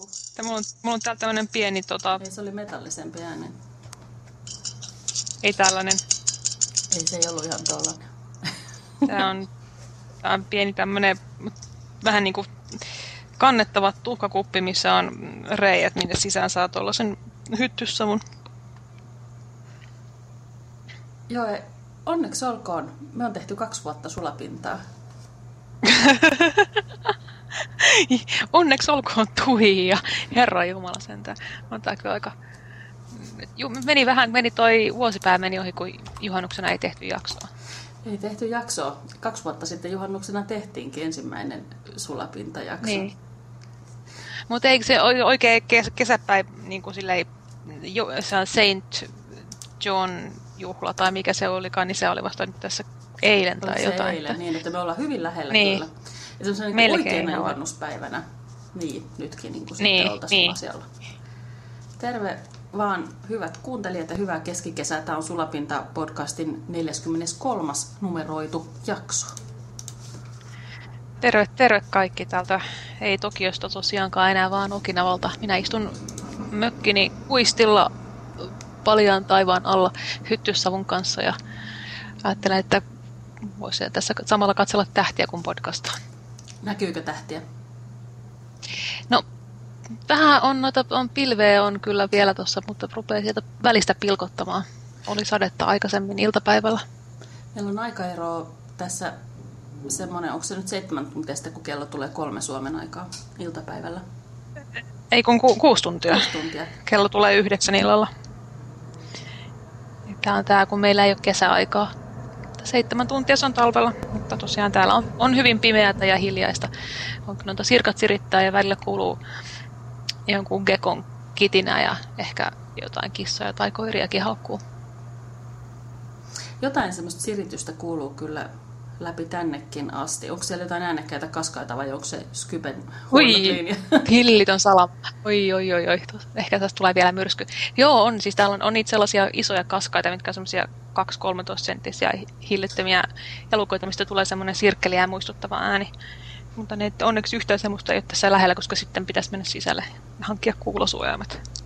loppu. Mulla on, mulla on täällä tämmönen pieni tota... Ei, se oli metallisempi ääni. Ei tällainen. Ei, se ei ollut ihan tollanen. Tää on, tää on pieni tämmönen vähän niinku kannettava tuhkakuppi, missä on reijät, minne sisään saa tuollaisen hyttyssavun. Joo, onneksi olkoon. Me on tehty kaksi vuotta sulapintaa. onneksi olkoon Tuija. Herra Jumala sentään. On tää kyllä aika... Ju, meni vähän, meni toi vuosipää meni ohi, kun juhannuksena ei tehty jaksoa. Ei tehty jaksoa. Kaksi vuotta sitten juhannuksena tehtiinkin ensimmäinen sulapintajakso. Niin. Mutta eikö se oikein kesäpäin niin kuin silleen, se on Saint John juhla tai mikä se olikaan, niin se oli vasta nyt tässä eilen tai Oliko jotain. eilen, että... niin että me ollaan hyvin lähellä niin. kyllä. Ja semmoisena niin oikeana juhannuspäivänä. Niin, nytkin niin kuin niin, sitten niin. asialla. Terve vaan hyvät kuuntelijat ja hyvää keskikesää. Tämä on Sulapinta podcastin 43. numeroitu jakso. Terve, terve kaikki täältä. Ei Tokiosta tosiaankaan enää, vaan Okinavalta. Minä istun mökkini kuistilla paljaan taivaan alla hyttyssavun kanssa ja ajattelen, että voisi tässä samalla katsella tähtiä kuin podcastaa. Näkyykö tähtiä? No, vähän on noita, on pilveä on kyllä vielä tuossa, mutta rupeaa sieltä välistä pilkottamaan. Oli sadetta aikaisemmin iltapäivällä. Meillä on aikaero tässä semmoinen, onko se nyt seitsemän tuntia sitten, kun kello tulee kolme Suomen aikaa iltapäivällä? Ei kun ku, kuusi tuntia. Kuusi tuntia. Kello tulee yhdeksän illalla. Tämä on tämä, kun meillä ei ole kesäaikaa. Seitsemän tuntia se on talvella, mutta tosiaan täällä on, on hyvin pimeätä ja hiljaista. On noita sirkat sirittää ja välillä kuuluu jonkun gekon kitinä ja ehkä jotain kissoja tai koiriakin haukkuu. Jotain semmoista siritystä kuuluu kyllä läpi tännekin asti. Onko siellä jotain äänekkäitä kaskaita vai onko se Skypen linja? hillitön salama. Oi, oi, oi, oi. Ehkä tästä tulee vielä myrsky. Joo, on. Siis täällä on, on niitä sellaisia isoja kaskaita, mitkä on semmoisia 2-13 senttisiä hillittömiä jalukoita, mistä tulee semmoinen sirkkeliä muistuttava ääni. Mutta ne onneksi yhtään semmoista ei ole tässä lähellä, koska sitten pitäisi mennä sisälle ja hankkia kuulosuojaimet.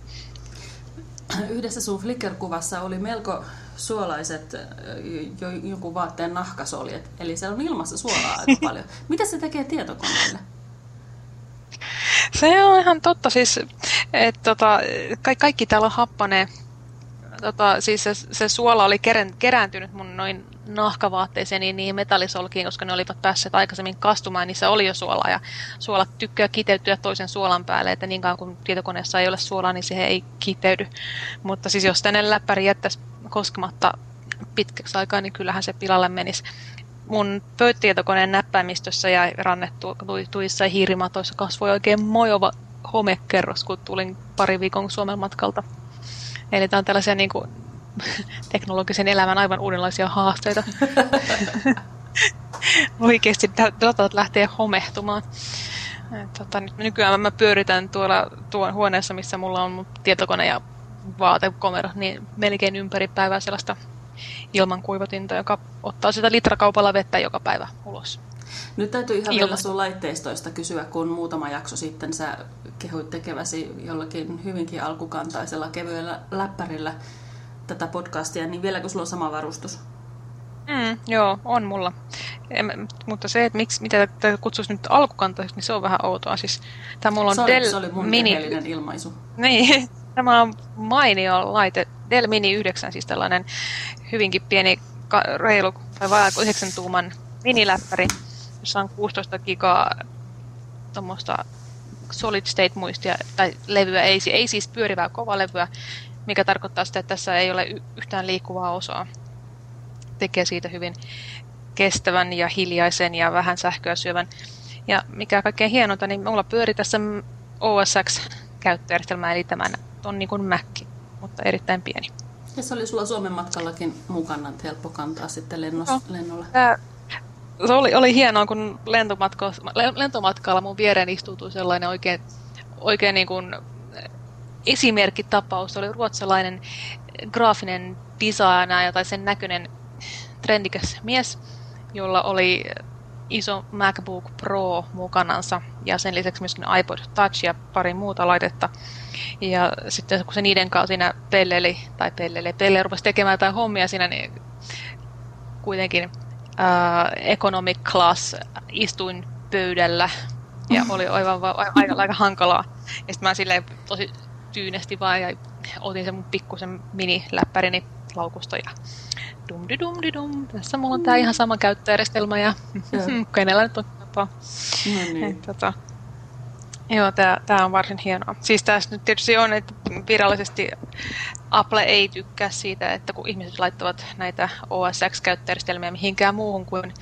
Yhdessä sun Flickr-kuvassa oli melko suolaiset jo, jonkun vaatteen nahkasoljet. Eli siellä on ilmassa suolaa aika paljon. Mitä se tekee tietokoneelle? Se on ihan totta. Siis, että tota, kaikki, kaikki täällä happanee. Tota, siis se, se suola oli kerän, kerääntynyt mun noin nahkavaatteeseen niin, metallisolkiin, koska ne olivat päässeet aikaisemmin kastumaan, niin se oli jo suolaa. Ja suolat tykkää kiteytyä toisen suolan päälle, että niin kauan kun tietokoneessa ei ole suolaa, niin se ei kiteydy. Mutta siis jos tänne läppäri jättäisi koskematta pitkäksi aikaa, niin kyllähän se pilalle menisi. Mun pöytätietokoneen näppäimistössä ja rannettu tuissa ja hiirimatoissa kasvoi oikein mojova homekerros, kun tulin pari viikon Suomen matkalta. Eli tämä on tällaisia niin kuin, teknologisen elämän aivan uudenlaisia haasteita. Oikeasti datat lähtee homehtumaan. Tota, nyt nykyään mä pyöritän tuolla tuon huoneessa, missä mulla on tietokone ja vaatekomero, niin melkein ympäri päivää sellaista ilmankuivatinta, joka ottaa sitä litrakaupalla vettä joka päivä ulos. Nyt täytyy ihan vielä sun laitteistoista kysyä, kun muutama jakso sitten sä kehuit tekeväsi jollakin hyvinkin alkukantaisella kevyellä läppärillä tätä podcastia, niin vieläkö sulla on sama varustus? Mm, joo, on mulla. En, mutta se, että miksi, mitä tätä kutsuisi nyt alkukantaiseksi, niin se on vähän outoa. Siis, tämä mulla on Sorry, Dell se oli mun Mini... ilmaisu. Niin, tämä on mainio laite. Dell Mini 9, siis tällainen hyvinkin pieni, reilu tai vajaa 9 tuuman miniläppäri, jossa on 16 gigaa tuommoista solid state muistia, tai levyä, ei, ei siis pyörivää kovalevyä, mikä tarkoittaa sitä, että tässä ei ole yhtään liikkuvaa osaa. Tekee siitä hyvin kestävän ja hiljaisen ja vähän sähköä syövän. Ja mikä kaikkein hienonta, niin mulla pyöri tässä OSX-käyttöjärjestelmä, eli tämän on niin kuin Mac, mutta erittäin pieni. Ja se oli sulla Suomen matkallakin mukana, että helppo kantaa sitten lennos, no, lennolla. Tää, se oli, oli hienoa, kun lentomatkalla mun viereen istuutui sellainen oikein, oikein niin kuin esimerkkitapaus. Oli ruotsalainen graafinen designer tai sen näköinen trendikäs mies, jolla oli iso MacBook Pro mukanansa ja sen lisäksi myöskin iPod Touch ja pari muuta laitetta. Ja sitten kun se niiden kanssa siinä pelleli, tai pelleli, pelle rupesi tekemään jotain hommia siinä, niin kuitenkin uh, economic class istuin pöydällä ja oli aivan aika, aika hankalaa. Ja sitten mä silleen tosi tyynesti vaan ja otin sen mun pikkusen mini-läppärini laukusta ja dum di dum di dum. Tässä mulla on tää ihan sama käyttöjärjestelmä ja kenellä nyt on tapa. No niin. tota, joo, tää, tää on varsin hienoa. Siis tässä nyt tietysti on, että virallisesti Apple ei tykkää siitä, että kun ihmiset laittavat näitä OS X-käyttöjärjestelmiä mihinkään muuhun kuin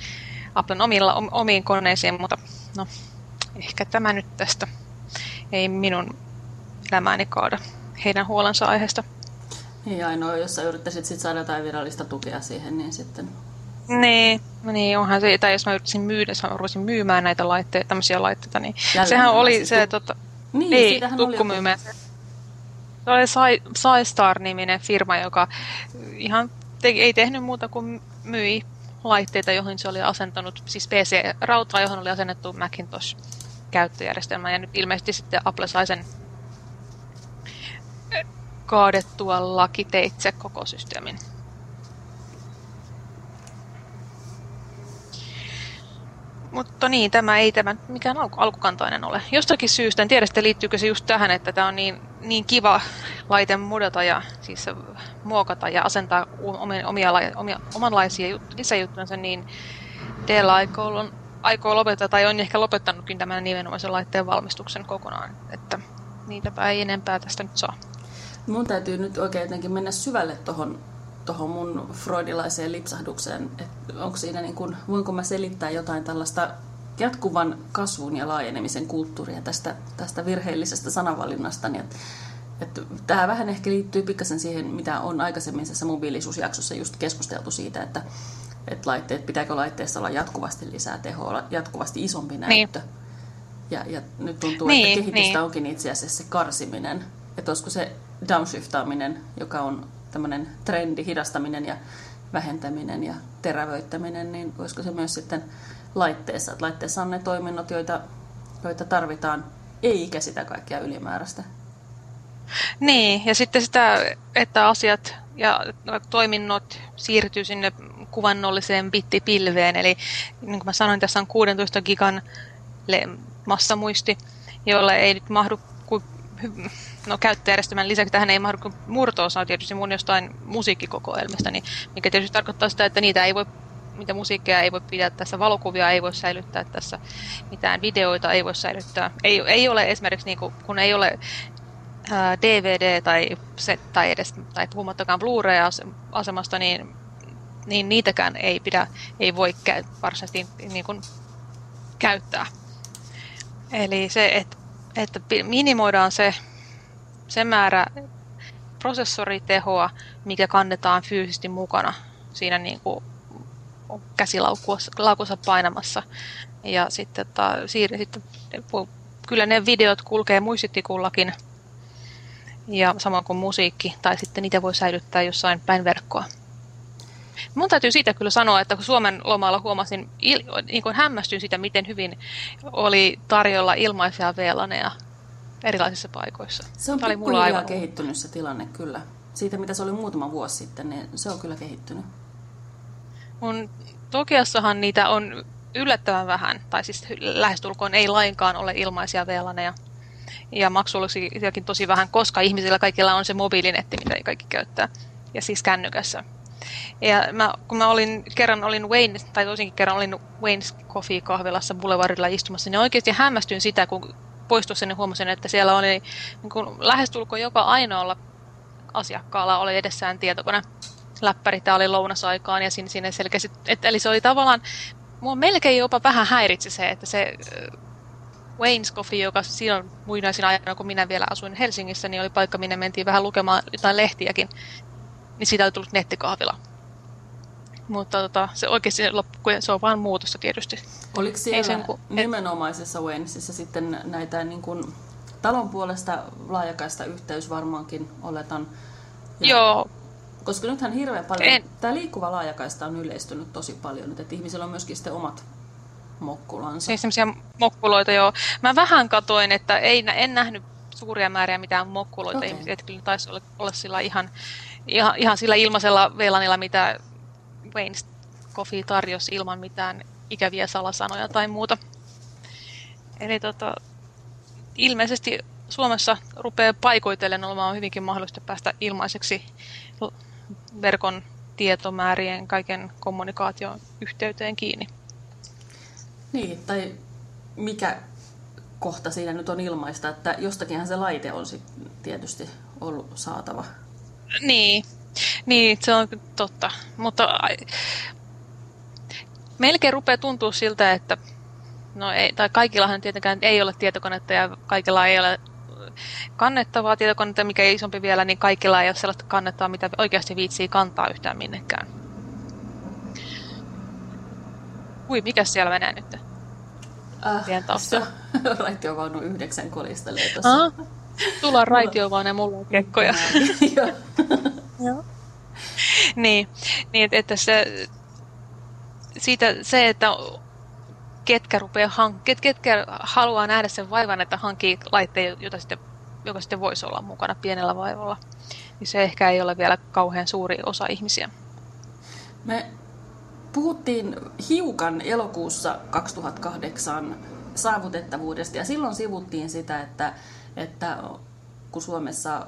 Applen omilla, omiin koneisiin, mutta no, ehkä tämä nyt tästä ei minun elämääni kaada heidän huolensa aiheesta. Niin ainoa, jos sä yrittäisit sit saada jotain virallista tukea siihen, niin sitten... Niin, niin onhan se, tai jos mä yrittäisin myydä, jos mä myymään näitä laitteita, tämmöisiä laitteita, niin Jälleen sehän oli se, tu- tota, niin, ei, tukkumyymä. Se oli SciStar-niminen firma, joka ihan te- ei tehnyt muuta kuin myi laitteita, joihin se oli asentanut, siis PC-rautaa, johon oli asennettu Macintosh-käyttöjärjestelmä, ja nyt ilmeisesti sitten Apple sai sen kaadettua lakiteitse koko systeemin. Mutta niin, tämä ei tämä mikään alku, alkukantainen ole. Jostakin syystä, en tiedä liittyykö se just tähän, että tämä on niin, niin kiva laite mudata ja siis muokata ja asentaa omia, omia, omia, omanlaisia jut, lisäjuttuja, niin Dell aikoo, aikoo lopettaa tai on ehkä lopettanutkin tämän nimenomaisen laitteen valmistuksen kokonaan. Että niitäpä ei enempää tästä nyt saa. Mun täytyy nyt oikein jotenkin mennä syvälle tuohon tohon mun freudilaiseen lipsahdukseen, että onko siinä niin kun, voinko mä selittää jotain tällaista jatkuvan kasvun ja laajenemisen kulttuuria tästä, tästä virheellisestä sanavalinnasta, niin että että tämä vähän ehkä liittyy pikkasen siihen, mitä on aikaisemmin tässä mobiilisuusjaksossa just keskusteltu siitä, että, että laitteet, pitääkö laitteessa olla jatkuvasti lisää tehoa, jatkuvasti isompi näyttö. Niin. Ja, ja nyt tuntuu, niin, että kehitystä niin. onkin itse asiassa se karsiminen. Että olisiko se downshiftaaminen, joka on tämmöinen trendi, hidastaminen ja vähentäminen ja terävöittäminen, niin olisiko se myös sitten laitteessa? Että laitteessa on ne toiminnot, joita, joita tarvitaan, eikä sitä kaikkea ylimääräistä. Niin, ja sitten sitä, että asiat ja toiminnot siirtyy sinne kuvannolliseen bittipilveen. Eli niin kuin mä sanoin, tässä on 16 gigan massamuisti, jolle ei nyt mahdu no, käyttöjärjestelmän lisäksi tähän ei mahdu murto-osa tietysti mun jostain musiikkikokoelmista, niin, mikä tietysti tarkoittaa sitä, että niitä ei voi mitä musiikkia ei voi pitää tässä, valokuvia ei voi säilyttää tässä, mitään videoita ei voi säilyttää. Ei, ei ole esimerkiksi, niin kuin, kun ei ole ää, DVD tai, se, tai edes, tai puhumattakaan Blu-ray-asemasta, niin, niin niitäkään ei pidä, ei voi käy, varsinaisesti niin kuin, käyttää. Eli se, että, että minimoidaan se se määrä prosessoritehoa, mikä kannetaan fyysisesti mukana siinä niin kuin käsilaukussa painamassa. Ja sitten, ta, siir, sitten kyllä ne videot kulkee muistitikullakin ja samoin kuin musiikki, tai sitten niitä voi säilyttää jossain päin verkkoa. Mun täytyy siitä kyllä sanoa, että kun Suomen lomalla huomasin, niin kuin hämmästyin sitä, miten hyvin oli tarjolla ilmaisia VLANeja erilaisissa paikoissa. Se on oli mulla aivan kehittynyt se tilanne kyllä. Siitä mitä se oli muutama vuosi sitten, niin se on kyllä kehittynyt. Mun Tokiassahan niitä on yllättävän vähän, tai siis lähestulkoon ei lainkaan ole ilmaisia VLANeja. Ja maksu olisi tosi vähän, koska ihmisillä kaikilla on se mobiilinetti, mitä kaikki käyttää. Ja siis kännykässä. Ja mä, kun mä olin kerran olin Wayne, tai tosinkin kerran olin Wayne's Coffee kahvilassa Boulevardilla istumassa, niin oikeasti hämmästyin sitä, kun poistuessa niin huomasin, että siellä oli niin kuin lähestulkoon joka ainoalla asiakkaalla oli edessään tietokone. Läppäri, tämä oli lounasaikaan ja sinne, sinne selkeästi, että, eli se oli tavallaan, mua melkein jopa vähän häiritsi se, että se Wayne's Coffee, joka silloin muinaisina aikana, kun minä vielä asuin Helsingissä, niin oli paikka, minne mentiin vähän lukemaan jotain lehtiäkin, niin siitä oli tullut nettikahvila. Mutta tota, se oikeasti loppujen se on vain muutosta tietysti. Oliko siellä Ei sen, kun, nimenomaisessa Waynesissa sitten näitä niin kuin, talon puolesta laajakaista yhteys varmaankin oletan? Ja, Joo. Koska nythän hirveän paljon, en. tämä liikkuva laajakaista on yleistynyt tosi paljon, että ihmisillä on myöskin sitten omat mokkulansa. Niin semmoisia mokkuloita, joo. Mä vähän katoin, että ei, en nähnyt suuria määriä mitään mokkuloita. Okay. Että kyllä taisi olla, olla sillä ihan, ihan, ihan sillä ilmaisella velanilla, mitä Wayne's Coffee tarjosi ilman mitään ikäviä salasanoja tai muuta. Eli tota, ilmeisesti Suomessa rupeaa paikoitellen olemaan hyvinkin mahdollista päästä ilmaiseksi verkon tietomäärien kaiken kommunikaation yhteyteen kiinni. Niin, tai mikä kohta siinä nyt on ilmaista, että jostakinhan se laite on sit tietysti ollut saatava. Niin, niin se on totta. Mutta melkein rupeaa tuntua siltä, että no ei, tai kaikillahan tietenkään ei ole tietokonetta ja kaikilla ei ole kannettavaa tietokonetta, mikä ei isompi vielä, niin kaikilla ei ole sellaista kannettavaa, mitä oikeasti viitsii kantaa yhtään minnekään. Ui, mikä siellä menee nyt? Äh, raitiovaunu yhdeksän kolistelee tuossa. Ah, tulla ja mulla on kekkoja. Joo. Niin, niin, että se, siitä, se, että ketkä, rupeaa hank- ket, ketkä haluaa nähdä sen vaivan, että hankkii laitteen, jota sitten, joka sitten voisi olla mukana pienellä vaivalla, niin se ehkä ei ole vielä kauhean suuri osa ihmisiä. Me puhuttiin hiukan elokuussa 2008 saavutettavuudesta ja silloin sivuttiin sitä, että, että kun Suomessa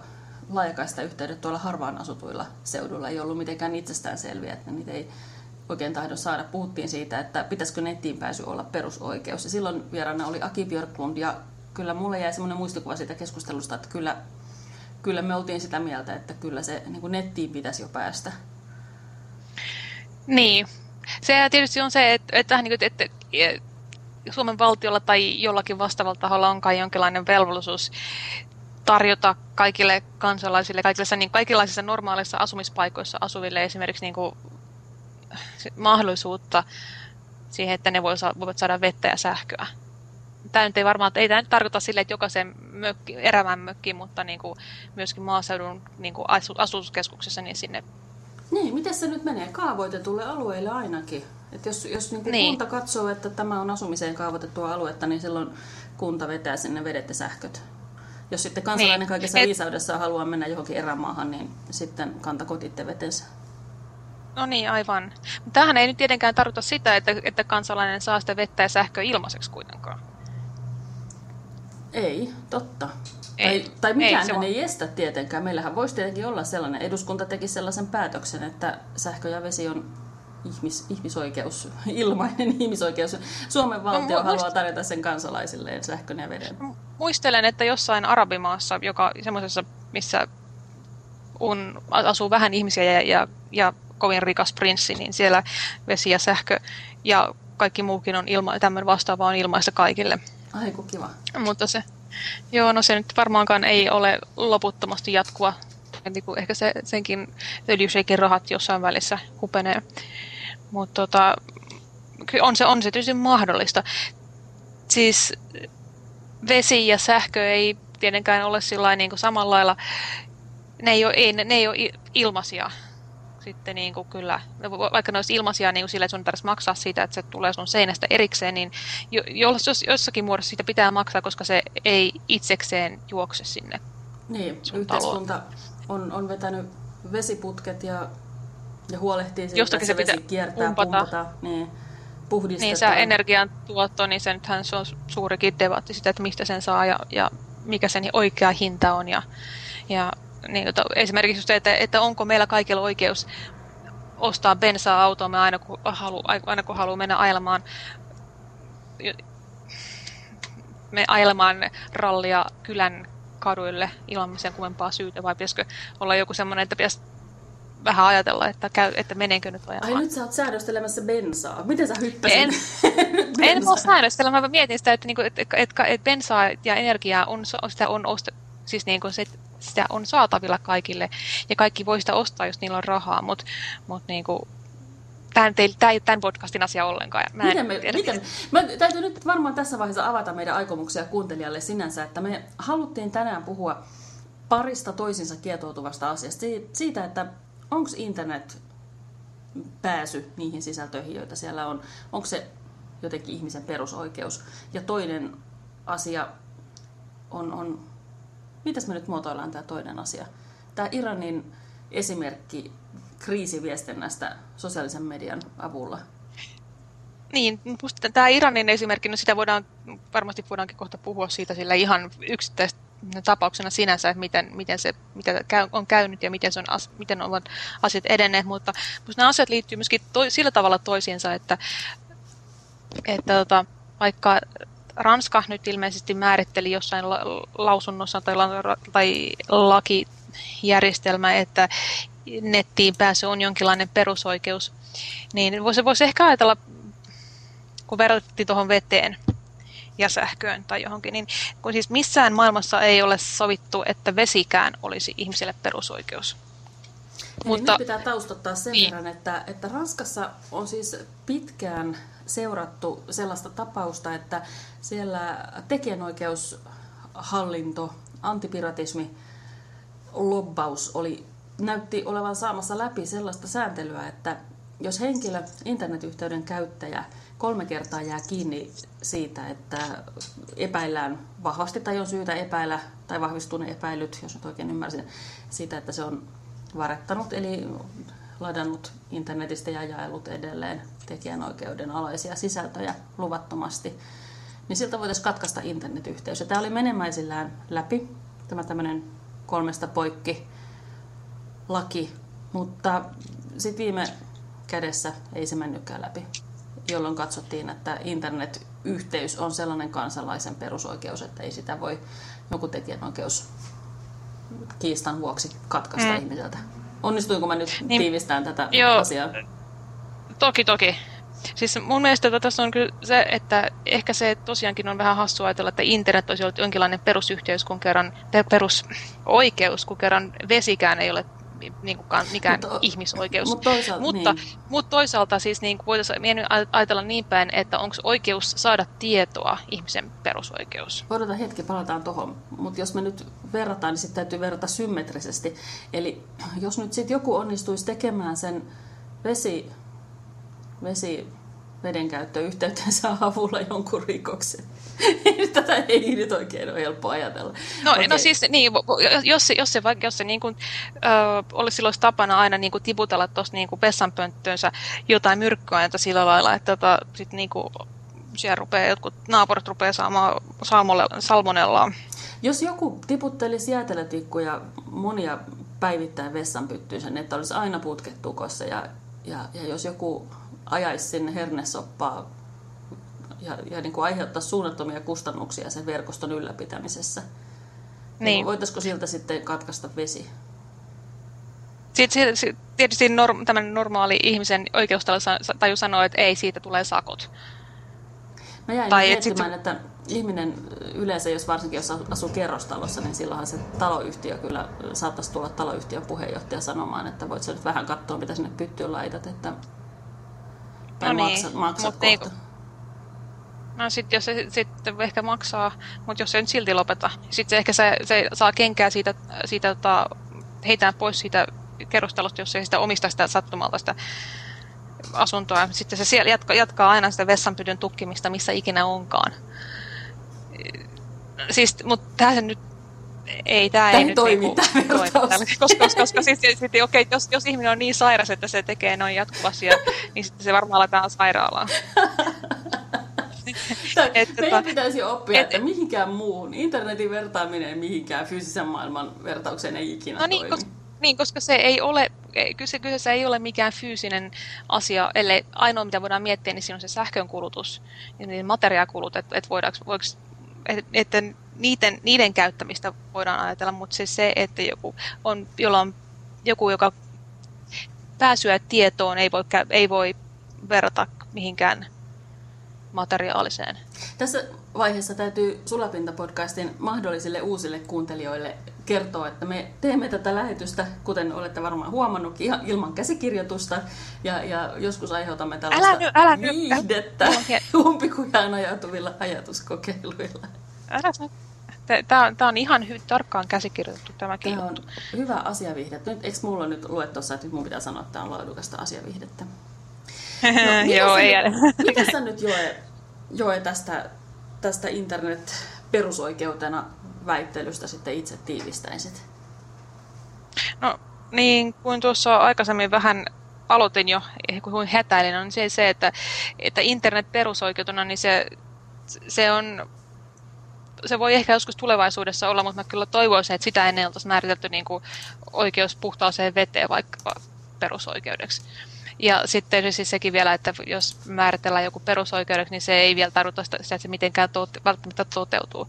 laajakaista yhteydet tuolla harvaan asutuilla seuduilla ei ollut mitenkään itsestäänselviä, että niitä ei oikein tahdo saada. Puhuttiin siitä, että pitäisikö nettiin pääsy olla perusoikeus. Ja silloin vieraana oli Aki Björklund ja kyllä mulle jäi semmoinen muistikuva siitä keskustelusta, että kyllä, kyllä me oltiin sitä mieltä, että kyllä se niin kuin nettiin pitäisi jo päästä. Niin. Se tietysti on se, että, että, että, että Suomen valtiolla tai jollakin vastaavalla taholla on kai jonkinlainen velvollisuus tarjota kaikille kansalaisille, kaikille niin kaikenlaisissa normaaleissa asumispaikoissa asuville esimerkiksi niin kuin mahdollisuutta siihen, että ne voivat saada vettä ja sähköä. Tämä nyt ei varmaan, ei tämä nyt tarkoita sille, että jokaisen mökki, erävän mökki, mutta niin kuin myöskin maaseudun niin kuin asutuskeskuksessa niin sinne. Niin, miten se nyt menee? Kaavoitetulle alueille ainakin. Et jos jos niin niin. kunta katsoo, että tämä on asumiseen kaavoitettua aluetta, niin silloin kunta vetää sinne vedet ja sähköt. Jos sitten kansalainen niin. kaikessa Et... viisaudessaan haluaa mennä johonkin erämaahan, niin sitten kanta kotitte vetensä. No niin, aivan. Tämähän ei nyt tietenkään tarkoita sitä, että, että kansalainen saa sitä vettä ja sähköä ilmaiseksi kuitenkaan. Ei, totta. Ei, tai, tai mikään ei, ei estä tietenkään. Meillähän voisi tietenkin olla sellainen, eduskunta teki sellaisen päätöksen, että sähkö ja vesi on ihmis, ihmisoikeus, ilmainen ihmisoikeus. Suomen valtio no, haluaa tarjota sen kansalaisilleen sähkön ja veden. Muistelen, että jossain arabimaassa, joka semmoisessa, missä on, asuu vähän ihmisiä ja, ja, ja kovin rikas prinssi, niin siellä vesi ja sähkö ja kaikki muukin on ilma, tämmöinen vastaava on ilmaista kaikille. Ai kiva. Mutta se, joo, no se nyt varmaankaan ei ole loputtomasti jatkuva. Niin kuin ehkä se, senkin öljyseikin rahat jossain välissä hupenee. Mutta tota, on se, on se tietysti mahdollista. Siis vesi ja sähkö ei tietenkään ole sillä niin kuin samalla lailla, ne ei ole, ei, ne ei ole ilmaisia sitten niin kuin kyllä, vaikka ne olisi ilmaisia niin kuin sillä, että sun tarvitsisi maksaa siitä, että se tulee sun seinästä erikseen, niin jo, jos, jossakin muodossa siitä pitää maksaa, koska se ei itsekseen juokse sinne Niin, yhteiskunta on, on vetänyt vesiputket ja, ja huolehtii siitä, Jostakin että se, se vesi kiertää, umpata. pumpata, niin puhdistetaan. Niin, se energiantuotto, niin se nythän se on suurikin debatti sitä, että mistä sen saa ja, ja mikä sen oikea hinta on ja, ja niin, että esimerkiksi just, että, että onko meillä kaikilla oikeus ostaa bensaa autoamme aina kun halu, aina kun haluaa mennä ajelemaan me ajelemaan rallia kylän kaduille ilman sen kummempaa syytä, vai pitäisikö olla joku semmoinen, että pitäisi vähän ajatella, että, käy, että menenkö nyt ajamaan. Ai nyt sä oot säädöstelemässä bensaa. Miten sä hyppäsit? En, en ole säädöstellä, mä mietin sitä, että, niinku, että, että, että, että bensaa ja energiaa on, sitä on osta, siis niin kuin se, sitä on saatavilla kaikille ja kaikki voi sitä ostaa, jos niillä on rahaa, mutta mut niinku, tämä ei tämän podcastin asia ollenkaan. Mä miten me, miten? Mä täytyy nyt varmaan tässä vaiheessa avata meidän aikomuksia kuuntelijalle sinänsä, että me haluttiin tänään puhua parista toisinsa kietoutuvasta asiasta. Siitä, että onko internet pääsy niihin sisältöihin, joita siellä on. Onko se jotenkin ihmisen perusoikeus. Ja toinen asia on, on mitäs me nyt muotoillaan tämä toinen asia? Tämä Iranin esimerkki kriisiviestinnästä sosiaalisen median avulla. Niin, tämä Iranin esimerkki, no sitä voidaan, varmasti voidaankin kohta puhua siitä sillä ihan yksittäistä tapauksena sinänsä, että miten, miten se mitä on käynyt ja miten, se on, miten ovat asiat edenneet, mutta, mutta nämä asiat liittyy myöskin to, sillä tavalla toisiinsa, että, että tota, vaikka Ranska nyt ilmeisesti määritteli jossain la, lausunnossa tai, la, tai lakijärjestelmä, että nettiin pääsy on jonkinlainen perusoikeus, niin se voisi ehkä ajatella, kun verrattiin tuohon veteen, ja sähköön tai johonkin, niin kun siis missään maailmassa ei ole sovittu, että vesikään olisi ihmiselle perusoikeus. Niin Mutta, nyt pitää taustottaa sen niin. verran, että, että Ranskassa on siis pitkään seurattu sellaista tapausta, että siellä tekijänoikeushallinto, antipiratismi, lobbaus oli, näytti olevan saamassa läpi sellaista sääntelyä, että jos henkilö, internetyhteyden käyttäjä, kolme kertaa jää kiinni siitä, että epäillään vahvasti tai on syytä epäillä, tai vahvistuu ne epäilyt, jos nyt oikein ymmärsin, siitä, että se on varettanut, eli ladannut internetistä ja jaellut edelleen tekijänoikeuden alaisia sisältöjä luvattomasti, niin siltä voitaisiin katkaista internetyhteys. Ja tämä oli menemäisillään läpi, tämä tämmöinen kolmesta poikki laki, mutta sitten viime kädessä ei se mennytkään läpi jolloin katsottiin, että internetyhteys on sellainen kansalaisen perusoikeus, että ei sitä voi joku tekijänoikeus kiistan vuoksi katkaista mm. ihmiseltä. Onnistuinko mä nyt niin, tiivistään tätä joo, asiaa? Toki, toki. Siis mun mielestä tässä on kyllä se, että ehkä se tosiaankin on vähän hassua ajatella, että internet olisi ollut jonkinlainen perusyhteys, kun kerran perusoikeus, kun kerran vesikään ei ole niin kuin mikään mutta, ihmisoikeus. Mutta toisaalta, mutta, niin. mutta toisaalta siis niin kuin voitaisiin ajatella niin päin, että onko oikeus saada tietoa ihmisen perusoikeus. Odota hetki, palataan tuohon. Mutta jos me nyt verrataan, niin sitten täytyy verrata symmetrisesti. Eli jos nyt sitten joku onnistuisi tekemään sen vesi, vesi vedenkäyttöyhteytensä avulla jonkun rikoksen. Tätä ei nyt oikein ole helppo ajatella. No, okay. no siis, niin, jos jos se, vaikka jos se niin kuin, ö, olisi silloin tapana aina niin kuin tiputella tuossa niin pessanpönttöönsä jotain myrkkyä sillä lailla, että tota, sit niin kuin, siellä rupeaa, jotkut naapurit rupeaa saamaan salmonellaa. Jos joku tiputteli jäätelötikkuja monia päivittäin vessanpyttyyn, että olisi aina putket tukossa ja, ja, ja jos joku ajaisi sinne hernesoppaa ja, ja niin kuin aiheuttaa suunnattomia kustannuksia sen verkoston ylläpitämisessä. Niin. Voitaisiko siltä sitten katkaista vesi? Sitten, tietysti norm, tämän normaali ihmisen oikeustaju sanoo, että ei, siitä tulee sakot. Mä jäin tai miettimään, sit... että ihminen yleensä, jos varsinkin jos asuu kerrostalossa, niin silloinhan se taloyhtiö kyllä saattaisi tulla taloyhtiön puheenjohtaja sanomaan, että voit sä nyt vähän katsoa, mitä sinne pyttyyn laitat, että tai no maksat, niin, maksat kohta. Niin, No sitten jos se sitten ehkä maksaa, mutta jos se nyt silti lopeta, sitten se ehkä se, se saa kenkää siitä, siitä tota, heitään pois siitä kerrostalosta, jos ei sitä omista sitä sattumalta sitä asuntoa. Sitten se siellä jatkaa, jatkaa aina sitä vessanpytyn tukkimista, missä ikinä onkaan. Siis, mutta tähän nyt ei, tämä ei, ei nyt toimi, niinku, toimi koska, koska, koska siis, siis, okay, jos, jos ihminen on niin sairas, että se tekee noin jatkuvasti, niin sitten se varmaan laitetaan sairaalaan. että, Meidän tota, pitäisi oppia, et, että mihinkään muuhun, internetin vertaaminen mihinkään fyysisen maailman vertaukseen ei ikinä no niin, toimi. Koska, niin, koska se ei ole, kyse, kyseessä ei ole mikään fyysinen asia, ellei ainoa mitä voidaan miettiä, niin siinä on se sähkön kulutus ja niin materiaakulut, että, että voidaanko, voiko, että niiden, niiden käyttämistä voidaan ajatella, mutta siis se, että joku on, jolla on joku, joka pääsyä tietoon ei voi, ei voi verrata mihinkään materiaaliseen. Tässä vaiheessa täytyy Sulapinta-podcastin mahdollisille uusille kuuntelijoille kertoa, että me teemme tätä lähetystä, kuten olette varmaan huomannutkin, ihan ilman käsikirjoitusta. Ja, ja joskus aiheutamme tällaista älä nyt, älä viihdettä umpikujaan ajautuvilla ajatuskokeiluilla. Älä Tämä on, tämä on ihan hy- tarkkaan käsikirjoitettu tämäkin Tämä on hyvä asiavihdettä. Nyt, eikö mulla nyt lue tuossa, että nyt mun pitää sanoa, että tämä on laadukasta asiavihdettä? No, Joo, ei Mitä sä nyt Joe Joe tästä, tästä internet-perusoikeutena väittelystä sitten itse tiivistäisit? No niin kuin tuossa aikaisemmin vähän aloitin jo, kuin hätäilin, on se, se että, että internet perusoikeutena, niin se, se on se voi ehkä joskus tulevaisuudessa olla, mutta mä kyllä toivoisin, että sitä ennen oltaisiin määritelty niin kuin oikeus puhtaaseen veteen vaikka perusoikeudeksi. Ja sitten siis sekin vielä, että jos määritellään joku perusoikeudeksi, niin se ei vielä tarkoita sitä, että se mitenkään tote, välttämättä toteutuu.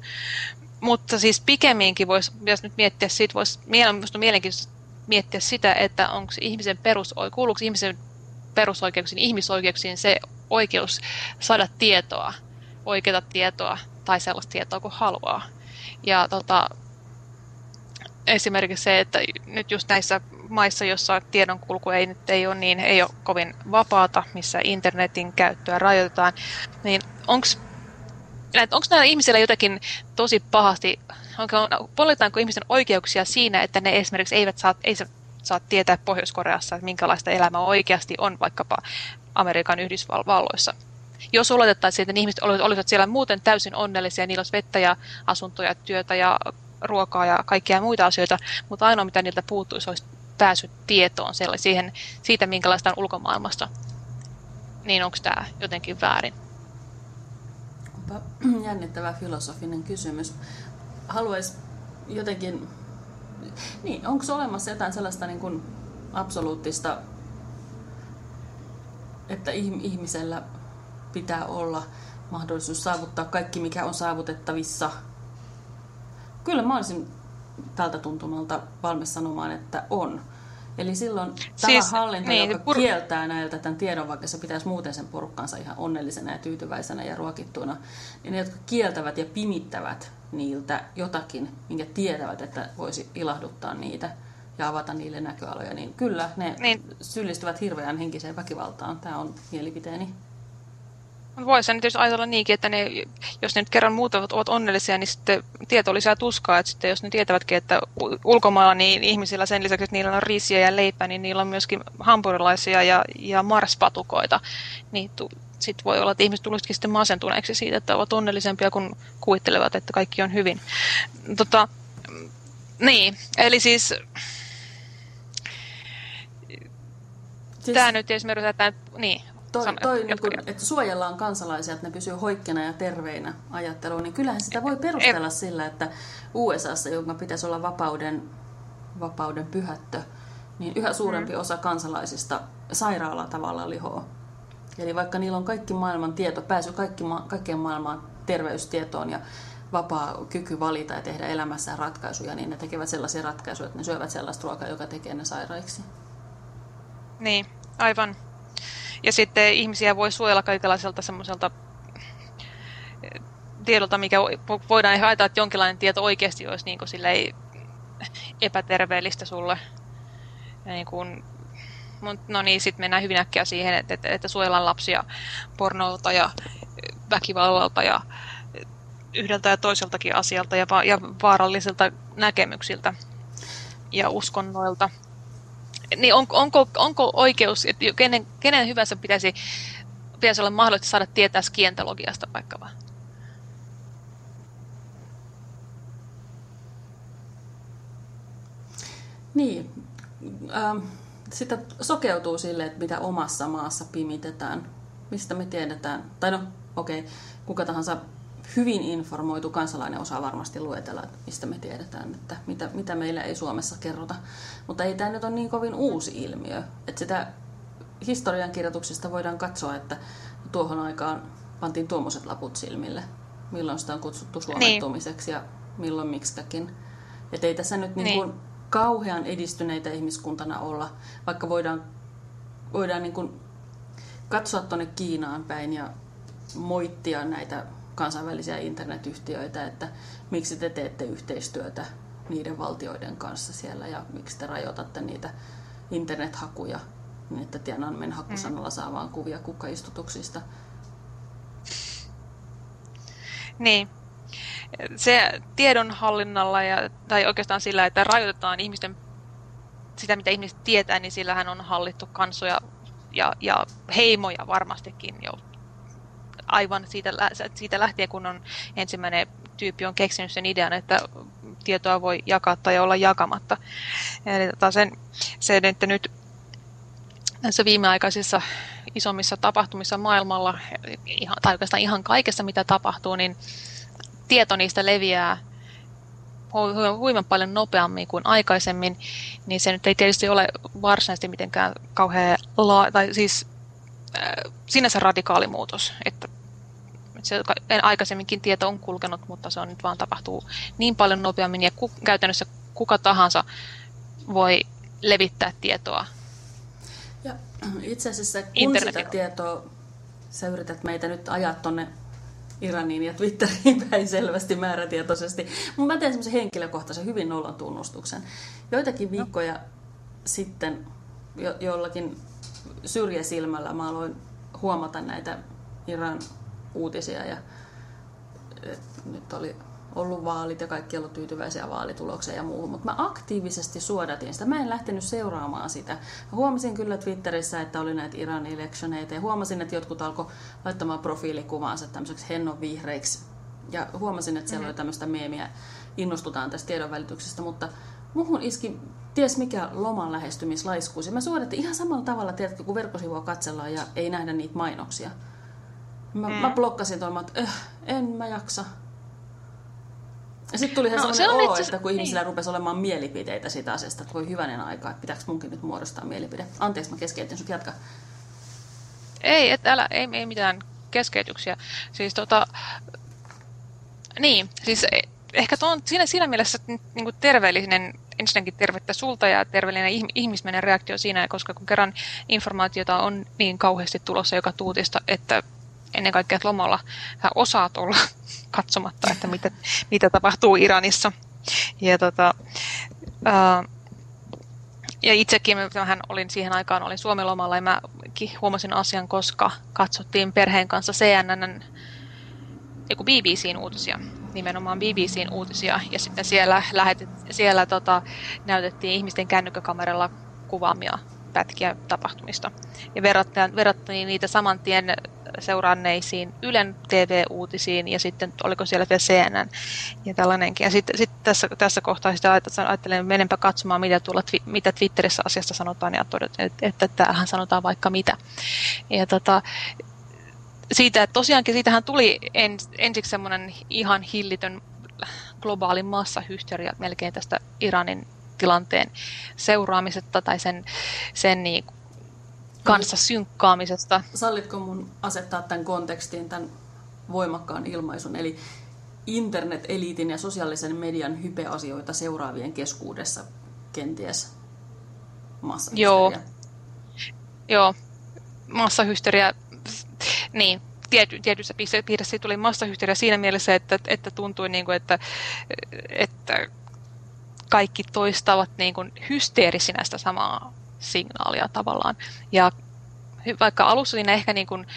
Mutta siis pikemminkin voisi, jos nyt miettiä siitä, voisi mielenkiintoista miettiä sitä, että onko ihmisen perusoikeus, kuuluuko ihmisen perusoikeuksiin, ihmisoikeuksiin se oikeus saada tietoa, oikeaa tietoa tai sellaista tietoa kuin haluaa. Ja tota, esimerkiksi se, että nyt just näissä maissa, jossa tiedonkulku ei nyt ei ole niin, ei ole kovin vapaata, missä internetin käyttöä rajoitetaan, niin onko onko näillä ihmisillä jotenkin tosi pahasti, onko, politaanko ihmisten oikeuksia siinä, että ne esimerkiksi eivät saa, ei saa tietää Pohjois-Koreassa, että minkälaista elämää oikeasti on vaikkapa Amerikan Yhdysvalloissa. Jos oletettaisiin, että ihmiset olisivat siellä muuten täysin onnellisia, niillä olisi vettä ja asuntoja, työtä ja ruokaa ja kaikkia muita asioita, mutta ainoa mitä niiltä puuttuisi olisi pääsy tietoon siihen, siitä, minkälaista on ulkomaailmasta. Niin onko tämä jotenkin väärin? Jännittävä filosofinen kysymys. Haluaisi jotenkin... Niin, onko olemassa jotain sellaista niin kuin absoluuttista, että ihmisellä pitää olla mahdollisuus saavuttaa kaikki, mikä on saavutettavissa. Kyllä mä olisin tältä tuntumalta valmis sanomaan, että on. Eli silloin siis, tämä hallinto, niin, joka pur... kieltää näiltä tämän tiedon, vaikka se pitäisi muuten sen porukkansa ihan onnellisena ja tyytyväisenä ja ruokittuina, niin ne, jotka kieltävät ja pimittävät niiltä jotakin, minkä tietävät, että voisi ilahduttaa niitä ja avata niille näköaloja, niin kyllä ne niin. syyllistyvät hirveän henkiseen väkivaltaan. Tämä on mielipiteeni. Voisi nyt ajatella niinkin, että ne, jos ne nyt kerran muut ovat onnellisia, niin sitten tieto lisää tuskaa. Että sitten jos ne tietävätkin, että ulkomailla niin ihmisillä sen lisäksi, että niillä on riisiä ja leipää, niin niillä on myöskin hampurilaisia ja, ja marspatukoita. Niin sitten voi olla, että ihmiset tulisivatkin sitten masentuneeksi siitä, että ovat onnellisempia, kun kuvittelevat, että kaikki on hyvin. Tota, niin, eli siis... siis... Tämä nyt esimerkiksi, että niin, toi, toi niin kun, että suojellaan kansalaisia, että ne pysyy hoikkena ja terveinä ajatteluun, niin kyllähän sitä voi perustella sillä, että USAssa, jonka pitäisi olla vapauden, vapauden pyhättö, niin yhä suurempi mm. osa kansalaisista sairaalla tavalla lihoo. Eli vaikka niillä on kaikki maailman tieto, pääsy kaikki, kaikkeen maailmaan terveystietoon ja vapaa kyky valita ja tehdä elämässään ratkaisuja, niin ne tekevät sellaisia ratkaisuja, että ne syövät sellaista ruokaa, joka tekee ne sairaiksi. Niin, aivan. Ja sitten ihmisiä voi suojella kaikenlaiselta semmoiselta eh, tiedolta, mikä voidaan ehkä ajatella, että jonkinlainen tieto oikeasti olisi niin kuin ei epäterveellistä sulle. Ja niin kuin, no niin, sitten mennään hyvin äkkiä siihen, että, että, että suojellaan lapsia pornolta ja väkivallalta ja yhdeltä ja toiseltakin asialta ja, va- ja vaarallisilta näkemyksiltä ja uskonnoilta niin on, onko, onko oikeus, että kenen, kenen hyvänsä pitäisi, pitäisi olla mahdollista saada tietää skientologiasta vaikka Niin, ähm, sitä sokeutuu sille, että mitä omassa maassa pimitetään. Mistä me tiedetään, tai no okei, okay, kuka tahansa hyvin informoitu kansalainen osaa varmasti luetella, että mistä me tiedetään, että mitä, mitä meillä ei Suomessa kerrota. Mutta ei tämä nyt ole niin kovin uusi ilmiö. Että sitä historiankirjoituksista voidaan katsoa, että tuohon aikaan pantiin tuommoiset laput silmille. Milloin sitä on kutsuttu suomettumiseksi niin. ja milloin miksikäkin. Että ei tässä nyt niin. Niin kuin kauhean edistyneitä ihmiskuntana olla, vaikka voidaan, voidaan niin kuin katsoa tuonne Kiinaan päin ja moittia näitä kansainvälisiä internetyhtiöitä, että miksi te teette yhteistyötä niiden valtioiden kanssa siellä ja miksi te rajoitatte niitä internethakuja, niin että Tiananmen hakusanalla saa vaan kuvia kukkaistutuksista. Niin. Se tiedonhallinnalla ja, tai oikeastaan sillä, että rajoitetaan ihmisten sitä, mitä ihmiset tietää, niin sillähän on hallittu kansoja ja, ja heimoja varmastikin jo aivan siitä, siitä lähtien, kun on ensimmäinen tyyppi on keksinyt sen idean, että tietoa voi jakaa tai olla jakamatta. Eli tota sen, se, että nyt näissä viimeaikaisissa isommissa tapahtumissa maailmalla, ihan, tai oikeastaan ihan kaikessa mitä tapahtuu, niin tieto niistä leviää huiman paljon nopeammin kuin aikaisemmin, niin se nyt ei tietysti ole varsinaisesti mitenkään kauhean, tai siis sinänsä radikaali muutos, että se, aikaisemminkin tieto on kulkenut, mutta se on nyt vaan tapahtuu niin paljon nopeammin ja ku, käytännössä kuka tahansa voi levittää tietoa. Ja itse asiassa kun sitä tietoa, sä yrität meitä nyt ajaa tonne Iraniin ja Twitteriin päin selvästi määrätietoisesti. Mutta mä teen semmoisen henkilökohtaisen hyvin nollan tunnustuksen. Joitakin viikkoja no. sitten jo, jollakin syrjäsilmällä mä aloin huomata näitä Iran uutisia ja nyt oli ollut vaalit ja kaikki ollut tyytyväisiä vaalitulokseen ja muuhun, mutta mä aktiivisesti suodatin sitä. Mä en lähtenyt seuraamaan sitä. Mä huomasin kyllä Twitterissä, että oli näitä Iranin electioneita ja huomasin, että jotkut alkoi laittamaan profiilikuvaansa tämmöiseksi hennon vihreiksi. Ja huomasin, että siellä mm-hmm. oli tämmöistä meemiä, innostutaan tästä tiedonvälityksestä, mutta muhun iski ties mikä loman lähestymislaiskuus. Ja mä suodatin ihan samalla tavalla, tiedätkö, kun verkkosivua katsellaan ja ei nähdä niitä mainoksia. Mä, mm. mä blokkasin tuon, että äh, en mä jaksa. Ja sitten tuli no, se olo, itse... että kun ihmisillä niin. rupesi olemaan mielipiteitä siitä asiasta, että voi hyvänen aika, että pitääkö munkin nyt muodostaa mielipide. Anteeksi, mä keskeytin sut, jatka. Ei, et älä, ei, ei mitään keskeytyksiä. Siis tota, niin, siis e, ehkä tuon, siinä, siinä mielessä niin kuin terveellinen, ensinnäkin tervettä sulta ja terveellinen ihmismäinen reaktio siinä, koska kun kerran informaatiota on niin kauheasti tulossa joka tuutista, että ennen kaikkea että lomalla sä osaat olla katsomatta, että mitä, mitä tapahtuu Iranissa. Ja, tota, ää, ja itsekin vähän olin siihen aikaan, olin Suomen lomalla ja mä huomasin asian, koska katsottiin perheen kanssa CNN, joku BBCn uutisia, nimenomaan BBCn uutisia, ja sitten siellä, lähetet, siellä tota, näytettiin ihmisten kännykkäkameralla kuvaamia pätkiä tapahtumista. Ja verrattiin, verrattiin niitä saman tien seuranneisiin Ylen TV-uutisiin ja sitten oliko siellä vielä CNN ja tällainenkin. Ja sitten, sitten tässä, tässä kohtaa sitä ajattelen, menenpä katsomaan, mitä, tuolla, mitä Twitterissä asiasta sanotaan ja todet, että, että tämähän sanotaan vaikka mitä. Ja tota, siitä, että tosiaankin siitähän tuli ens, ensiksi semmoinen ihan hillitön globaali massahysteria melkein tästä Iranin tilanteen seuraamisesta tai sen, sen niin kanssa synkkaamisesta. Sallitko mun asettaa tämän kontekstiin, tämän voimakkaan ilmaisun, eli internet-eliitin ja sosiaalisen median hypeasioita seuraavien keskuudessa kenties massahysteria? Joo, Joo. massahysteria, niin, tiety, tietyssä piirissä tuli massahysteria siinä mielessä, että, että tuntui, niin kuin, että, että kaikki toistavat niin kuin hysteerisinä sitä samaa signaalia tavallaan. Ja vaikka alussa siinä ehkä niin kuin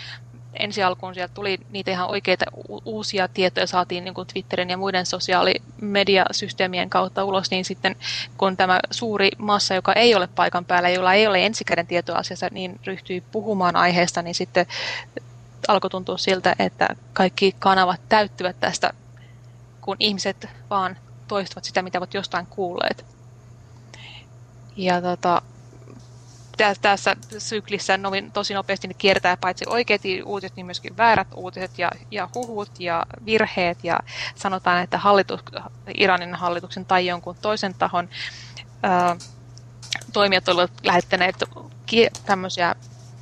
ensi alkuun sieltä tuli niitä ihan oikeita uusia tietoja saatiin niin kuin Twitterin ja muiden sosiaalimediasysteemien kautta ulos, niin sitten kun tämä suuri massa, joka ei ole paikan päällä, jolla ei ole ensikäden tietoa asiassa, niin ryhtyi puhumaan aiheesta, niin sitten alkoi tuntua siltä, että kaikki kanavat täyttyvät tästä, kun ihmiset vaan toistavat sitä, mitä ovat jostain kuulleet. Ja tota, tässä syklissä novin, tosi nopeasti ne kiertää paitsi oikeat uutiset, niin myöskin väärät uutiset ja, ja huhut ja virheet. Ja sanotaan, että hallitus, Iranin hallituksen tai jonkun toisen tahon ää, toimijat olivat lähettäneet tämmöisiä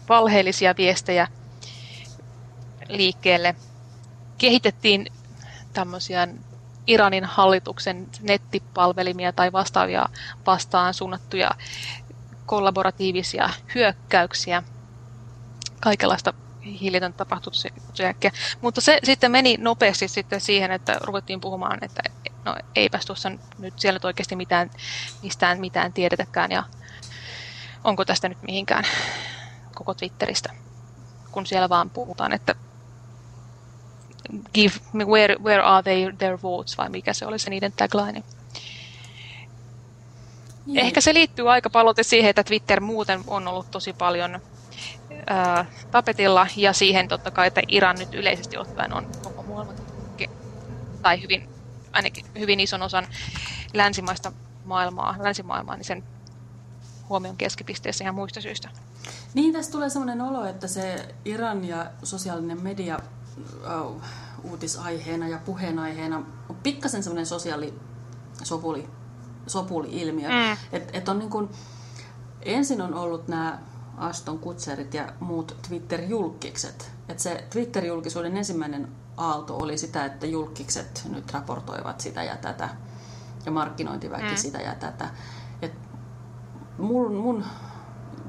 valheellisia viestejä liikkeelle. Kehitettiin tämmöisiä Iranin hallituksen nettipalvelimia tai vastaavia vastaan suunnattuja kollaboratiivisia hyökkäyksiä, kaikenlaista hiljatön tapahtunut. Mutta se sitten meni nopeasti sitten siihen, että ruvettiin puhumaan, että no eipäs tuossa nyt siellä oikeasti mitään, mistään mitään tiedetäkään ja onko tästä nyt mihinkään koko Twitteristä, kun siellä vaan puhutaan, että give, where, where are they, their votes, vai mikä se oli se niiden tagline. Niin. Ehkä se liittyy aika paljon siihen, että Twitter muuten on ollut tosi paljon ää, tapetilla ja siihen totta kai, että Iran nyt yleisesti ottaen on koko maailman tai hyvin, ainakin hyvin ison osan länsimaista maailmaa, länsimaailmaa, niin sen huomion keskipisteessä ihan muista syistä. Niin, tässä tulee sellainen olo, että se Iran ja sosiaalinen media uh, uutisaiheena ja puheenaiheena on pikkasen semmoinen sosiaalisopuli sopuli-ilmiö. Mm. Et, et on niin kun, ensin on ollut nämä Aston Kutserit ja muut Twitter-julkikset. Et se Twitter-julkisuuden ensimmäinen aalto oli sitä, että julkikset nyt raportoivat sitä ja tätä ja markkinointiväki mm. sitä ja tätä. Et mun, mun,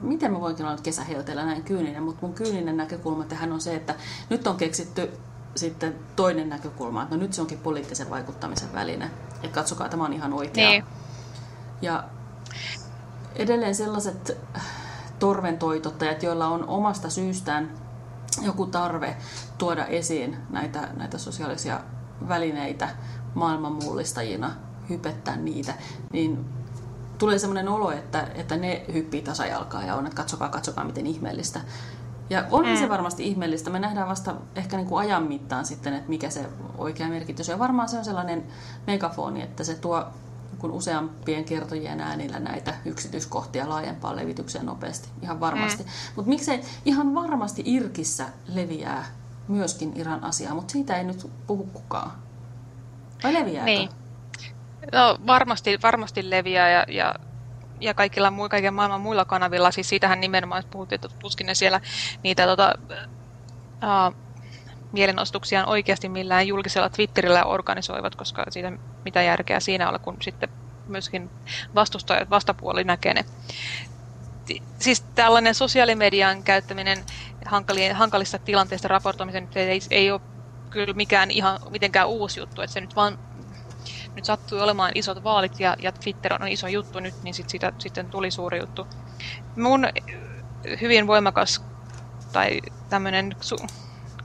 miten mä voinkin olla kesähelteellä näin kyyninen, mutta mun kyyninen näkökulma tähän on se, että nyt on keksitty sitten toinen näkökulma, että no nyt se onkin poliittisen vaikuttamisen väline. Että katsokaa, tämä on ihan oikea. Niin. Ja edelleen sellaiset torventoitottajat, joilla on omasta syystään joku tarve tuoda esiin näitä, näitä sosiaalisia välineitä maailman mullistajina, hypettää niitä, niin tulee sellainen olo, että, että ne hyppii tasajalkaa ja on, että katsokaa, katsokaa miten ihmeellistä. Ja onhan mm. se varmasti ihmeellistä. Me nähdään vasta ehkä niin kuin ajan mittaan sitten, että mikä se oikea merkitys on. Ja varmaan se on sellainen megafoni, että se tuo kun useampien kertojien äänillä näitä yksityiskohtia laajempaan levitykseen nopeasti. Ihan varmasti. Mm. Mutta miksei ihan varmasti Irkissä leviää myöskin Iran asiaa, mutta siitä ei nyt puhu kukaan. Vai leviääkö? Niin. No, varmasti, varmasti leviää ja, ja, ja kaikilla muu, kaiken maailman muilla kanavilla. Siis siitähän nimenomaan puhuttiin, että tuskin ne siellä niitä tota, uh, mielenostuksiaan oikeasti millään julkisella Twitterillä organisoivat, koska siitä mitä järkeä siinä ole, kun sitten myöskin vastustajat, vastapuoli näkee ne. Siis tällainen sosiaalimedian käyttäminen hankalista tilanteista raportoimisen ei, ei ole kyllä mikään ihan mitenkään uusi juttu, että se nyt vaan nyt sattui olemaan isot vaalit ja, ja Twitter on iso juttu nyt, niin sit siitä sitten tuli suuri juttu. Mun hyvin voimakas tai tämmöinen su-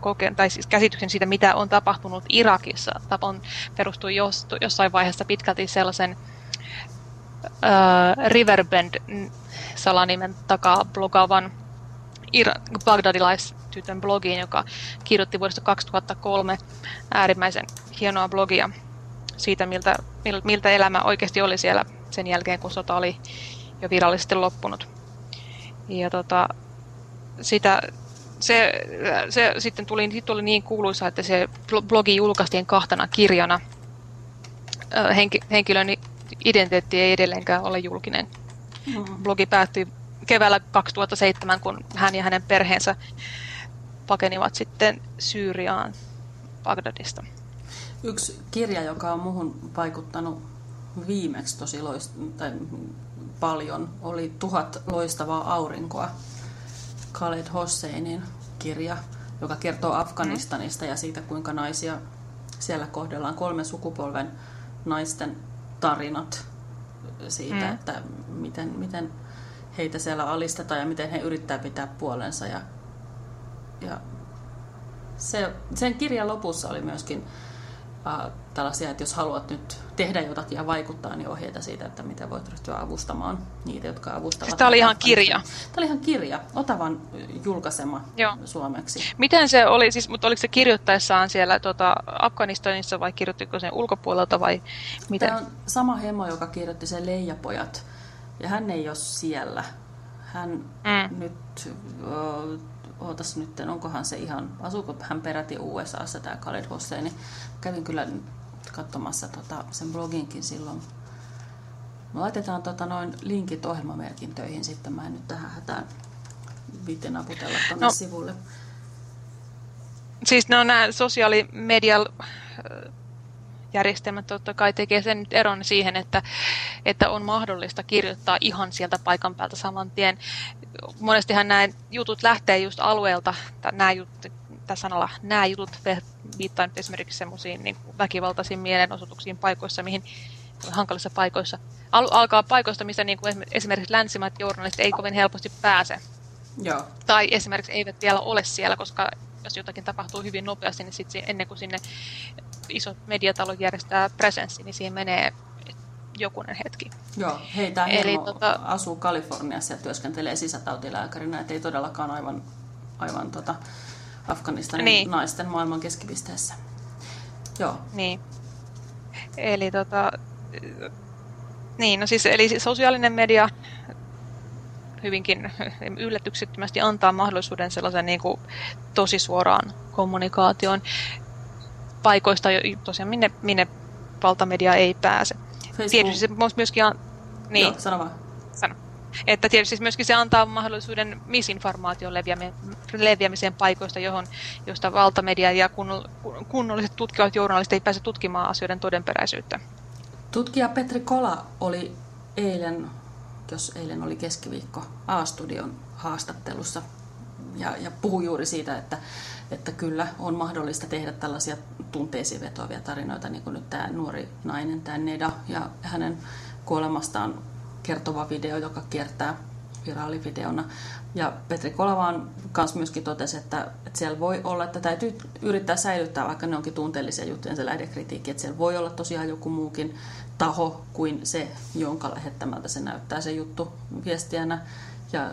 koke- tai siis käsityksen siitä, mitä on tapahtunut Irakissa, on, perustuu jos, jossain vaiheessa pitkälti sellaisen uh, Riverbend-salanimen takaa blogaavan Bagdadilaistytön blogiin, joka kirjoitti vuodesta 2003 äärimmäisen hienoa blogia siitä, miltä, miltä elämä oikeasti oli siellä sen jälkeen, kun sota oli jo virallisesti loppunut. Ja tota, sitä, se, se sitten tuli, sit tuli niin kuuluisa, että se blogi julkaistiin kahtena kirjana. Henki, henkilön identiteetti ei edelleenkään ole julkinen. Mm. Blogi päättyi keväällä 2007, kun hän ja hänen perheensä pakenivat sitten Syyriaan Bagdadista. Yksi kirja, joka on muuhun vaikuttanut viimeksi tosi loist- tai paljon, oli Tuhat loistavaa aurinkoa. Khaled Hosseinin kirja, joka kertoo Afganistanista ja siitä, kuinka naisia siellä kohdellaan kolmen sukupolven naisten tarinat siitä, mm. että miten, miten heitä siellä alistetaan ja miten he yrittää pitää puolensa. Ja, ja se, sen kirjan lopussa oli myöskin äh, tällaisia, että jos haluat nyt tehdä jotakin ja vaikuttaa, niin ohjeita siitä, että miten voit ryhtyä avustamaan niitä, jotka avustavat. Siis tämä oli ihan kirja. Tämä oli ihan kirja, Otavan julkaisema Joo. suomeksi. Miten se oli, siis, mutta oliko se kirjoittaessaan siellä tuota, Afganistanissa vai kirjoittiko sen ulkopuolelta vai miten? Tämä on sama hemo, joka kirjoitti sen Leijapojat ja hän ei ole siellä. Hän mm. nyt ootas nyt, onkohan se ihan, asuuko hän peräti USAssa tämä Khaled Hosseini. Kävin kyllä katsomassa tota, sen bloginkin silloin. Me laitetaan tota, noin linkit ohjelmamerkintöihin sitten. Mä en nyt tähän hätään viitte naputella tuonne no, sivulle. Siis ne on nämä sosiaalimedial järjestelmät totta kai tekee sen nyt eron siihen, että, että on mahdollista kirjoittaa ihan sieltä paikan päältä saman tien. Monestihan nämä jutut lähtee just alueelta, nämä jutut, tässä sanalla nämä jutut viittaa nyt esimerkiksi semmoisiin niin väkivaltaisiin mielenosoituksiin paikoissa, mihin hankalissa paikoissa. Al- alkaa paikoista, missä niin kuin esimerkiksi länsimaat journalistit ei kovin helposti pääse. Joo. Tai esimerkiksi eivät vielä ole siellä, koska jos jotakin tapahtuu hyvin nopeasti, niin sit ennen kuin sinne isot mediatalot järjestää presenssi, niin siihen menee jokunen hetki. Joo, hei, tämä Eli, tota... asuu Kaliforniassa ja työskentelee sisätautilääkärinä, että ei todellakaan aivan, aivan tota Afganistanin niin. naisten maailman keskipisteessä. Joo. Niin. Eli tota, niin, no siis, eli sosiaalinen media hyvinkin yllätyksettömästi antaa mahdollisuuden sellaisen niin kuin, tosi suoraan kommunikaation paikoista, tosiaan minne, minne valtamedia ei pääse. Facebook. Tietysti se myöskin... An... Niin. Joo, sano vaan. Sano. Että tietysti myöskin se antaa mahdollisuuden misinformaation leviämiseen paikoista, johon, josta valtamedia ja kunnolliset tutkivat journalistit ei pääse tutkimaan asioiden todenperäisyyttä. Tutkija Petri Kola oli eilen, jos eilen oli keskiviikko, A-studion haastattelussa ja, ja puhui juuri siitä, että, että kyllä on mahdollista tehdä tällaisia tunteisiin vetoavia tarinoita, niin kuin nyt tämä nuori nainen, tämä Neda, ja hänen kuolemastaan kertova video, joka kiertää viraalivideona. Ja Petri Kolavaan kanssa myöskin totesi, että, että siellä voi olla, että täytyy yrittää säilyttää, vaikka ne onkin tunteellisia juttuja, se lähdekritiikki, että siellä voi olla tosiaan joku muukin taho kuin se, jonka lähettämältä se näyttää se juttu viestiänä. Ja,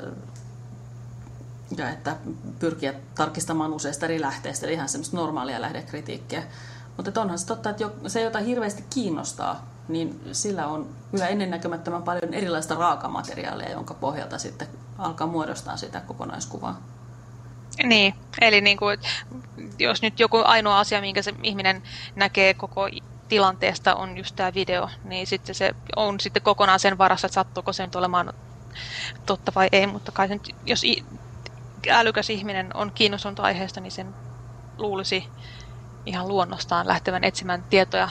ja että pyrkiä tarkistamaan useista eri lähteistä, eli ihan semmoista normaalia lähdekritiikkiä. Mutta onhan se totta, että se, jota hirveästi kiinnostaa, niin sillä on kyllä ennennäkemättömän paljon erilaista raakamateriaalia, jonka pohjalta sitten alkaa muodostaa sitä kokonaiskuvaa. Niin, eli niin kuin, jos nyt joku ainoa asia, minkä se ihminen näkee koko tilanteesta on just tämä video, niin sitten se on sitten kokonaan sen varassa, että sattuuko se nyt olemaan totta vai ei, mutta kai nyt, jos älykäs ihminen on kiinnostunut aiheesta, niin sen luulisi ihan luonnostaan lähtevän etsimään tietoja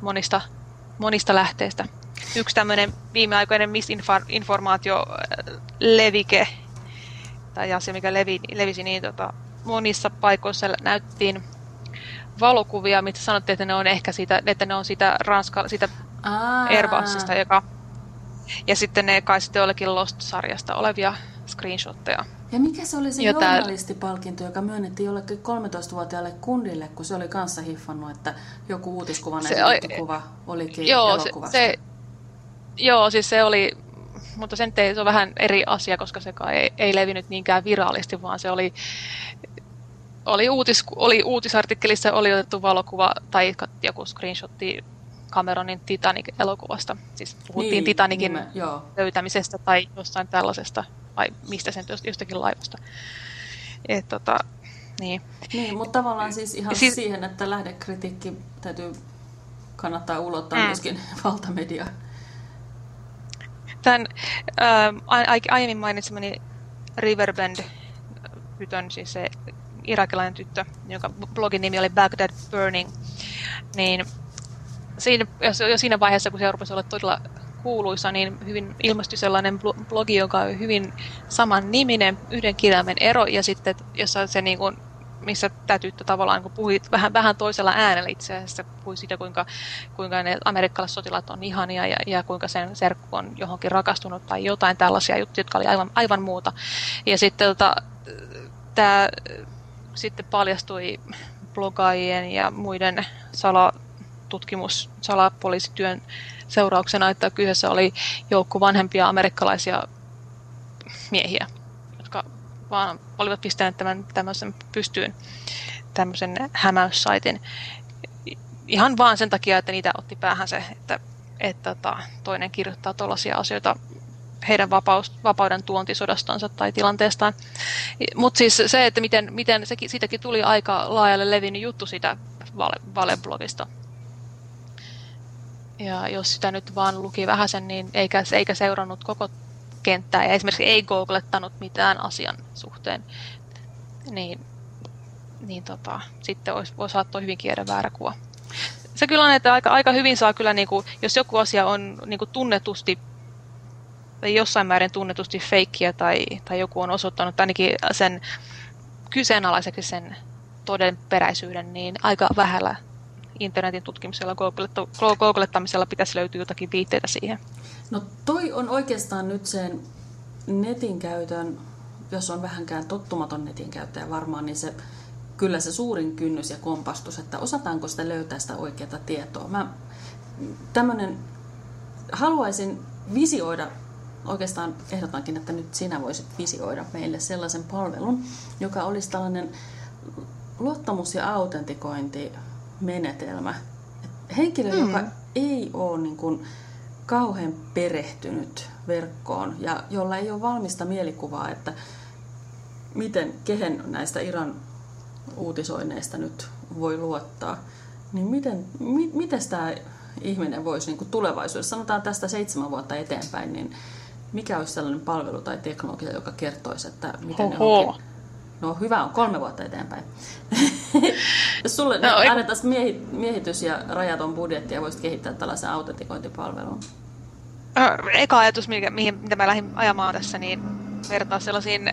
monista, monista lähteistä. Yksi tämmöinen viimeaikoinen misinformaatio levike, tai asia, mikä levi, levisi, niin tota, monissa paikoissa näyttiin valokuvia, mitä sanottiin, että ne on ehkä siitä, että ne on sitä Ranska, sitä Airbusista, joka... Ja sitten ne kai sitten jollekin Lost-sarjasta olevia screenshotteja. Ja mikä se oli se Jota... journalistipalkinto, joka myönnettiin jollekin 13-vuotiaalle kundille, kun se oli kanssa hiffannut, että joku uutiskuva se oli... kuva olikin joo, elokuvasta? Se, se, joo, siis se oli, mutta sen ei, se on vähän eri asia, koska se ei, ei levinnyt niinkään viraalisti, vaan se oli oli, uutis, oli uutisartikkelissa oli otettu valokuva tai joku screenshotti Cameronin Titanic-elokuvasta. Siis puhuttiin niin, Titanikin nime, löytämisestä tai jostain tällaisesta, vai mistä sen jostakin laivasta. Et, tota, niin. niin, mutta tavallaan siis ihan siis, siihen, että lähdekritiikki täytyy kannattaa ulottaa mm. myöskin valtamedia. Tämän äh, aiemmin mainitsemani Riverbend tytön, siis se irakilainen tyttö, jonka blogin nimi oli Baghdad Burning, niin siinä, jo siinä vaiheessa, kun se rupesi olla todella kuuluisa, niin hyvin ilmestyi sellainen blogi, joka on hyvin saman niminen, yhden kirjaimen ero, ja sitten jossa se niin kuin, missä tämä tyttö tavallaan kun puhui vähän, vähän toisella äänellä itse asiassa, puhui siitä, kuinka, kuinka ne amerikkalaiset sotilaat on ihania ja, ja kuinka sen serkku on johonkin rakastunut tai jotain tällaisia juttuja, jotka oli aivan, aivan muuta. Ja sitten tota, tämä sitten paljastui blogaajien ja muiden salatutkimus, salapoliisityön seurauksena, että kyseessä oli joukko vanhempia amerikkalaisia miehiä, jotka vaan olivat pistäneet tämän tämmöisen pystyyn tämmöisen hämäyssaitin. Ihan vaan sen takia, että niitä otti päähän se, että, että tota, toinen kirjoittaa tuollaisia asioita heidän vapaus, vapauden tuontisodastansa tai tilanteestaan. Mutta siis se, että miten, miten se, siitäkin tuli aika laajalle levinnyt juttu siitä vale, valeblogista. Ja jos sitä nyt vaan luki vähäsen, niin eikä, eikä seurannut koko kenttää ja esimerkiksi ei googlettanut mitään asian suhteen, niin, niin tota, sitten olisi, voi saattaa hyvin kiedä väärä kuva. Se kyllä on, että aika, aika hyvin saa kyllä, niin kuin, jos joku asia on niin kuin tunnetusti jossain määrin tunnetusti feikkiä tai, tai joku on osoittanut ainakin sen kyseenalaiseksi sen todenperäisyyden, niin aika vähällä internetin tutkimisella, googlettamisella pitäisi löytyä jotakin viitteitä siihen. No toi on oikeastaan nyt sen netin käytön, jos on vähänkään tottumaton netin käyttäjä varmaan, niin se kyllä se suurin kynnys ja kompastus, että osataanko sitä löytää sitä oikeaa tietoa. Mä, tämmönen haluaisin visioida, oikeastaan ehdotankin, että nyt sinä voisit visioida meille sellaisen palvelun, joka olisi tällainen luottamus- ja autentikointimenetelmä. Henkilö, mm. joka ei ole niin kuin kauhean perehtynyt verkkoon ja jolla ei ole valmista mielikuvaa, että miten, kehen näistä Iran uutisoinneista nyt voi luottaa, niin miten, mi, miten tämä ihminen voisi niin kuin tulevaisuudessa, sanotaan tästä seitsemän vuotta eteenpäin, niin mikä olisi sellainen palvelu tai teknologia, joka kertoisi, että miten Oho. ne onkin No hyvä on, kolme vuotta eteenpäin. Jos sulle no, annettaisiin miehi, miehitys ja rajaton budjetti ja voisit kehittää tällaisen autentikointipalvelun. Eka ajatus, mikä, mihin, mitä mä lähdin ajamaan tässä, niin vertaa sellaisiin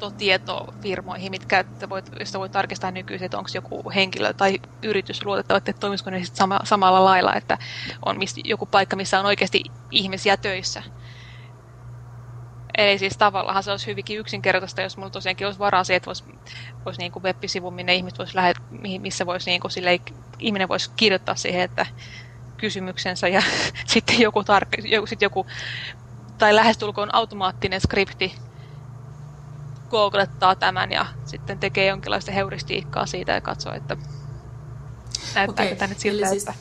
luottotietofirmoihin, mitkä voit, josta voi tarkistaa nykyisin, että onko joku henkilö tai yritys luotettava, että toimisiko ne sama, samalla lailla, että on mist, joku paikka, missä on oikeasti ihmisiä töissä. Eli siis tavallaan se olisi hyvinkin yksinkertaista, jos mulla tosiaankin olisi varaa siihen, että voisi, voisi niin web-sivu, minne ihmiset voisi lähet, missä voisi niin kuin silleen, ihminen voisi kirjoittaa siihen, että kysymyksensä ja sitten joku, tar- joku, sitten joku tai lähestulkoon automaattinen skripti googlettaa tämän ja sitten tekee jonkinlaista heuristiikkaa siitä ja katsoo, että näyttääkö okay. tämä nyt siltä, siis, että...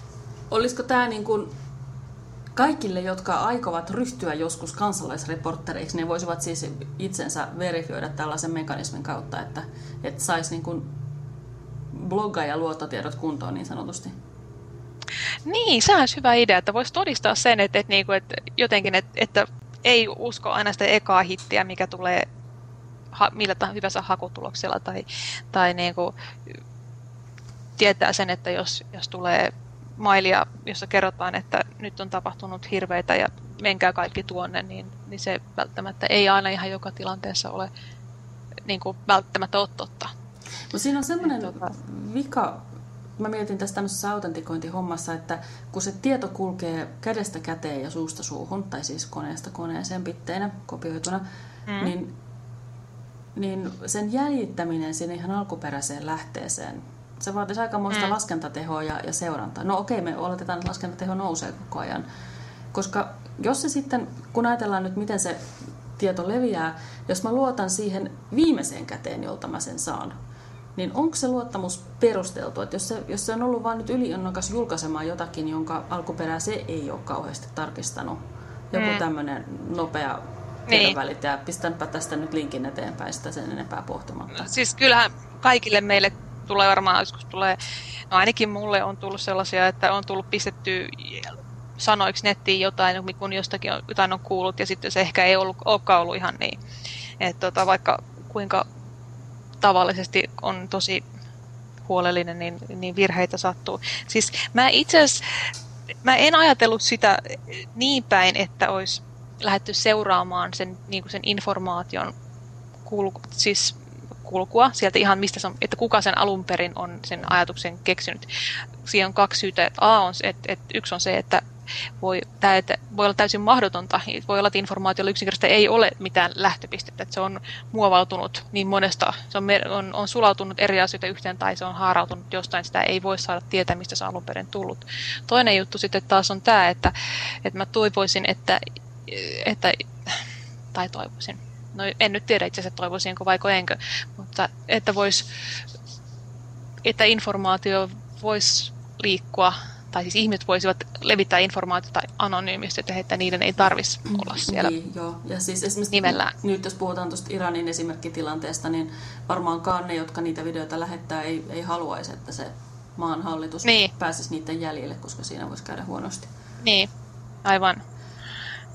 Olisiko tämä niin kuin kaikille, jotka aikovat ryhtyä joskus kansalaisreporttereiksi, ne voisivat siis itsensä verifioida tällaisen mekanismin kautta, että, että saisi niin kuin blogga- ja luottotiedot kuntoon niin sanotusti. Niin, se olisi hyvä idea, että voisi todistaa sen, että, että, niin kuin, että jotenkin, että, että ei usko aina sitä ekaa hittiä, mikä tulee ha, millä tahansa hyvänsä hakutuloksella tai, tai niin kuin, tietää sen, että jos, jos tulee mailia, jossa kerrotaan, että nyt on tapahtunut hirveitä ja menkää kaikki tuonne, niin, niin se välttämättä ei aina ihan joka tilanteessa ole niin kuin välttämättä ole totta. No siinä on semmoinen tuota... vika, mä mietin tässä tämmöisessä autentikointihommassa, että kun se tieto kulkee kädestä käteen ja suusta suuhun, tai siis koneesta koneeseen pitteinä kopioituna, mm. niin, niin sen jäljittäminen sinne ihan alkuperäiseen lähteeseen se vaatisi aikamoista mm. laskentatehoa ja, ja seurantaa. No okei, me oletetaan, että laskentateho nousee koko ajan. Koska jos se sitten, kun ajatellaan nyt, miten se tieto leviää, jos mä luotan siihen viimeiseen käteen, jolta mä sen saan, niin onko se luottamus perusteltu? Että jos, se, jos se on ollut vain nyt yliinnokas julkaisemaan jotakin, jonka alkuperää se ei ole kauheasti tarkistanut, joku mm. tämmöinen nopea niin. pistänpä tästä nyt linkin eteenpäin sitä sen enempää pohtimatta. Siis kyllähän kaikille meille tulee varmaan, joskus tulee, no ainakin mulle on tullut sellaisia, että on tullut pistetty sanoiksi nettiin jotain, kun jostakin on, jotain on kuullut, ja sitten se ehkä ei ollut, olekaan ollut ihan niin. Että tota, vaikka kuinka tavallisesti on tosi huolellinen, niin, niin virheitä sattuu. Siis mä itse asiassa, mä en ajatellut sitä niin päin, että olisi lähdetty seuraamaan sen, niin kuin sen informaation kulku, siis kulkua sieltä ihan mistä se on, että kuka sen alun perin on sen ajatuksen keksinyt. Siihen on kaksi syytä. A on se, että, että yksi on se, että voi, että voi olla täysin mahdotonta. Voi olla, että informaatiolla yksinkertaisesti ei ole mitään lähtöpistettä. Että se on muovautunut niin monesta, se on, on, on sulautunut eri asioita yhteen tai se on haarautunut jostain. Sitä ei voi saada tietää, mistä se on alun perin tullut. Toinen juttu sitten taas on tämä, että, että mä toivoisin, että, että tai toivoisin no en nyt tiedä itse asiassa toivoisinko vaiko enkö, mutta että vois, että informaatio voisi liikkua, tai siis ihmiset voisivat levittää informaatiota anonyymisti, että, että niiden ei tarvitsisi olla siellä niin, joo. Ja siis esimerkiksi nimellään. nyt jos puhutaan tuosta Iranin esimerkkitilanteesta, niin varmaankaan ne, jotka niitä videoita lähettää, ei, ei haluaisi, että se maan hallitus niin. pääsisi niiden jäljille, koska siinä voisi käydä huonosti. Niin, aivan.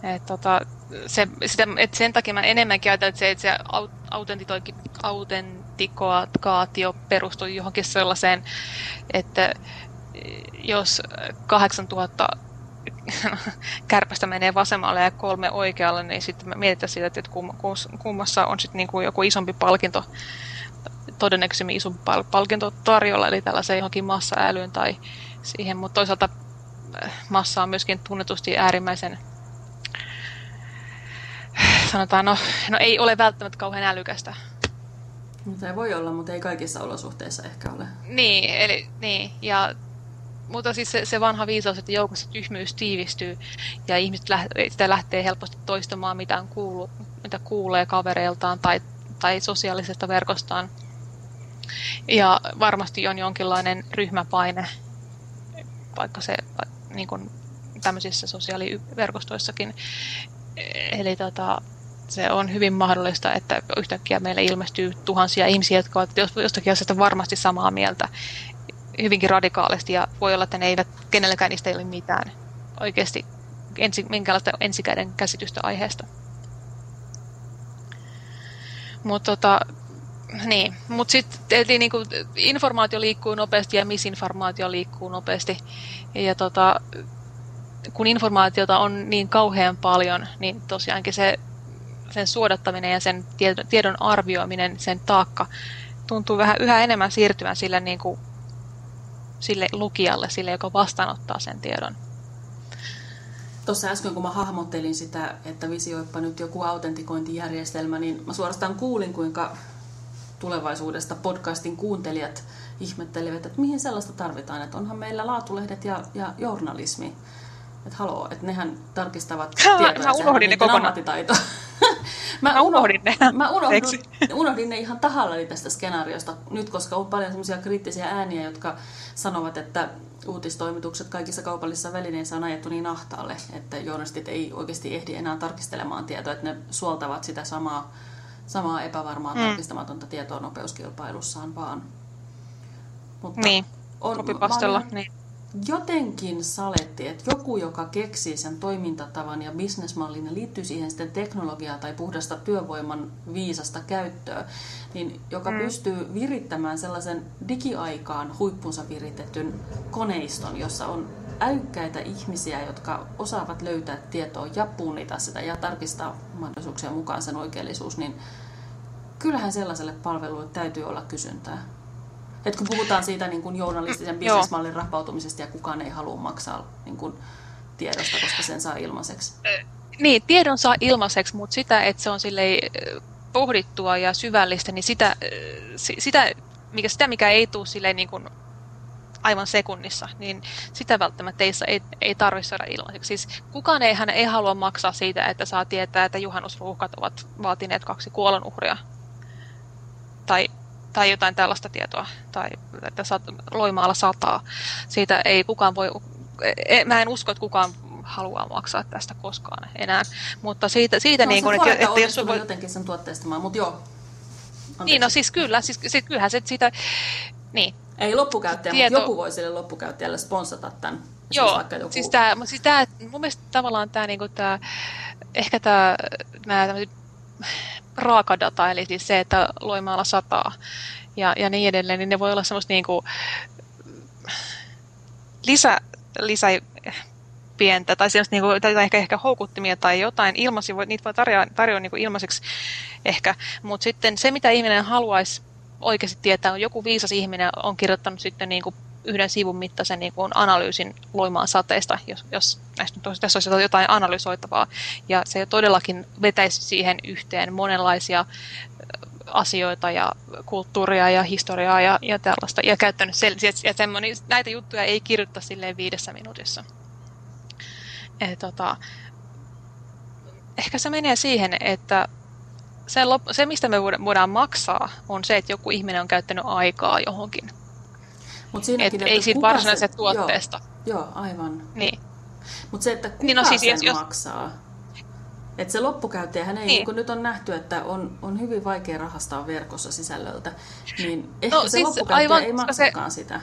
Et, tota, se, sitä, et sen takia mä enemmänkin ajattelen, että se, että se autentikaatio perustuu johonkin sellaiseen, että jos 8000 kärpästä menee vasemmalle ja kolme oikealle, niin sitten mietitään sitä, että kummassa on sitten niinku joku isompi palkinto, todennäköisemmin isompi palkinto tarjolla, eli tällaiseen johonkin massa-älyyn tai siihen, mutta toisaalta äh, massa on myöskin tunnetusti äärimmäisen sanotaan, no, no ei ole välttämättä kauhean älykästä. Se voi olla, mutta ei kaikissa olosuhteissa ehkä ole. Niin, eli niin, ja mutta siis se, se vanha viisaus, että joukossa tyhmyys tiivistyy ja ihmiset lähtee, sitä lähtee helposti toistamaan, mitä, on kuulu, mitä kuulee kavereiltaan tai, tai sosiaalisesta verkostaan. Ja varmasti on jonkinlainen ryhmäpaine, vaikka se niin kuin tämmöisissä sosiaaliverkostoissakin. Eli tota, se on hyvin mahdollista, että yhtäkkiä meille ilmestyy tuhansia ihmisiä, jotka ovat jostakin asiasta varmasti samaa mieltä hyvinkin radikaalisti ja voi olla, että ne eivät kenelläkään niistä ei ole mitään oikeasti ensi, minkälaista ensikäden käsitystä aiheesta. Mutta tota, niin, mutta sitten niin informaatio liikkuu nopeasti ja misinformaatio liikkuu nopeasti. Ja tota, kun informaatiota on niin kauhean paljon, niin tosiaankin se, sen suodattaminen ja sen tiedon arvioiminen, sen taakka, tuntuu vähän yhä enemmän siirtyvän sille, niin kuin, sille lukijalle, sille, joka vastaanottaa sen tiedon. Tuossa äsken, kun mä hahmottelin sitä, että visioippa nyt joku autentikointijärjestelmä, niin mä suorastaan kuulin, kuinka tulevaisuudesta podcastin kuuntelijat ihmettelivät, että mihin sellaista tarvitaan, että onhan meillä laatulehdet ja, ja journalismi. Että haloo, että nehän tarkistavat tietoja. Mä unohdin ne kokonaan. Mä, mä unohdin ne. Mä unohdin, unohdin ne ihan tahallani tästä skenaariosta nyt, koska on paljon semmoisia kriittisiä ääniä, jotka sanovat, että uutistoimitukset kaikissa kaupallisissa välineissä on ajettu niin ahtaalle, että journalistit ei oikeasti ehdi enää tarkistelemaan tietoa, että ne suoltavat sitä samaa, samaa epävarmaa mm. tarkistamatonta tietoa nopeuskilpailussaan vaan. Mutta niin, on, kopipastella. Niin jotenkin saletti, että joku, joka keksii sen toimintatavan ja bisnesmallin ja liittyy siihen sitten teknologiaa tai puhdasta työvoiman viisasta käyttöä, niin joka mm. pystyy virittämään sellaisen digiaikaan huippunsa viritetyn koneiston, jossa on älykkäitä ihmisiä, jotka osaavat löytää tietoa ja punnita sitä ja tarkistaa mahdollisuuksien mukaan sen oikeellisuus, niin kyllähän sellaiselle palvelulle täytyy olla kysyntää. Et kun puhutaan siitä niin kuin journalistisen bisnesmallin rapautumisesta ja kukaan ei halua maksaa niin kuin tiedosta, koska sen saa ilmaiseksi. Niin, tiedon saa ilmaiseksi, mutta sitä, että se on silleen pohdittua ja syvällistä, niin sitä, sitä, mikä, sitä mikä ei tule silleen niin kuin aivan sekunnissa, niin sitä välttämättä teissä ei, ei tarvitse saada ilmaiseksi. Siis kukaan ei, hän ei halua maksaa siitä, että saa tietää, että juhannusruuhkat ovat vaatineet kaksi kuolonuhria. Tai tai jotain tällaista tietoa, tai että Loimaalla sataa. Siitä ei kukaan voi, e, mä en usko, että kukaan haluaa maksaa tästä koskaan enää. Mutta siitä, siitä no, niin kuin, että, että jos voi... jotenkin sen tuotteistamaan, mutta joo. Anteeksi. Niin, no siis kyllä, siis, siis kyllähän se sitä, niin. Ei loppukäyttäjä, Tieto... mutta joku voi sille loppukäyttäjälle sponsata tämän. Siis joo, siis, vaikka joku... siis, tämä, siis tämä, mun mielestä tavallaan tämä, niin kuin tämä ehkä tämä, nämä raakadata, eli siis se, että Loimaalla sataa ja, ja niin edelleen, niin ne voi olla semmoista niin kuin lisä, lisä pientä, tai, niin kuin, tai ehkä, ehkä houkuttimia tai jotain ilmaisia, niitä voi tarjoa, tarjoa niin kuin ilmaiseksi ehkä, mutta sitten se, mitä ihminen haluaisi oikeasti tietää, on joku viisas ihminen on kirjoittanut sitten niin kuin yhden sivun mittaisen niin kuin analyysin loimaan sateista, jos, jos näistä tässä olisi jotain analysoitavaa. Ja se todellakin vetäisi siihen yhteen monenlaisia asioita ja kulttuuria ja historiaa ja, ja tällaista. Ja käyttänyt sel- ja semmoinen, näitä juttuja ei kirjoita silleen viidessä minuutissa. Et, tota, ehkä se menee siihen, että se, se, mistä me voidaan maksaa, on se, että joku ihminen on käyttänyt aikaa johonkin. Mut siinäkin, Et ei siitä varsinaisesta tuotteesta. Joo, joo aivan. Niin. Mutta se, että kuka niin no siis, sen jos... maksaa. Että se loppukäyttäjähän ei, niin. kun nyt on nähty, että on, on hyvin vaikea rahastaa verkossa sisällöltä, niin ehkä no, se siis loppukäyttäjä aivan, ei maksakaan se, sitä.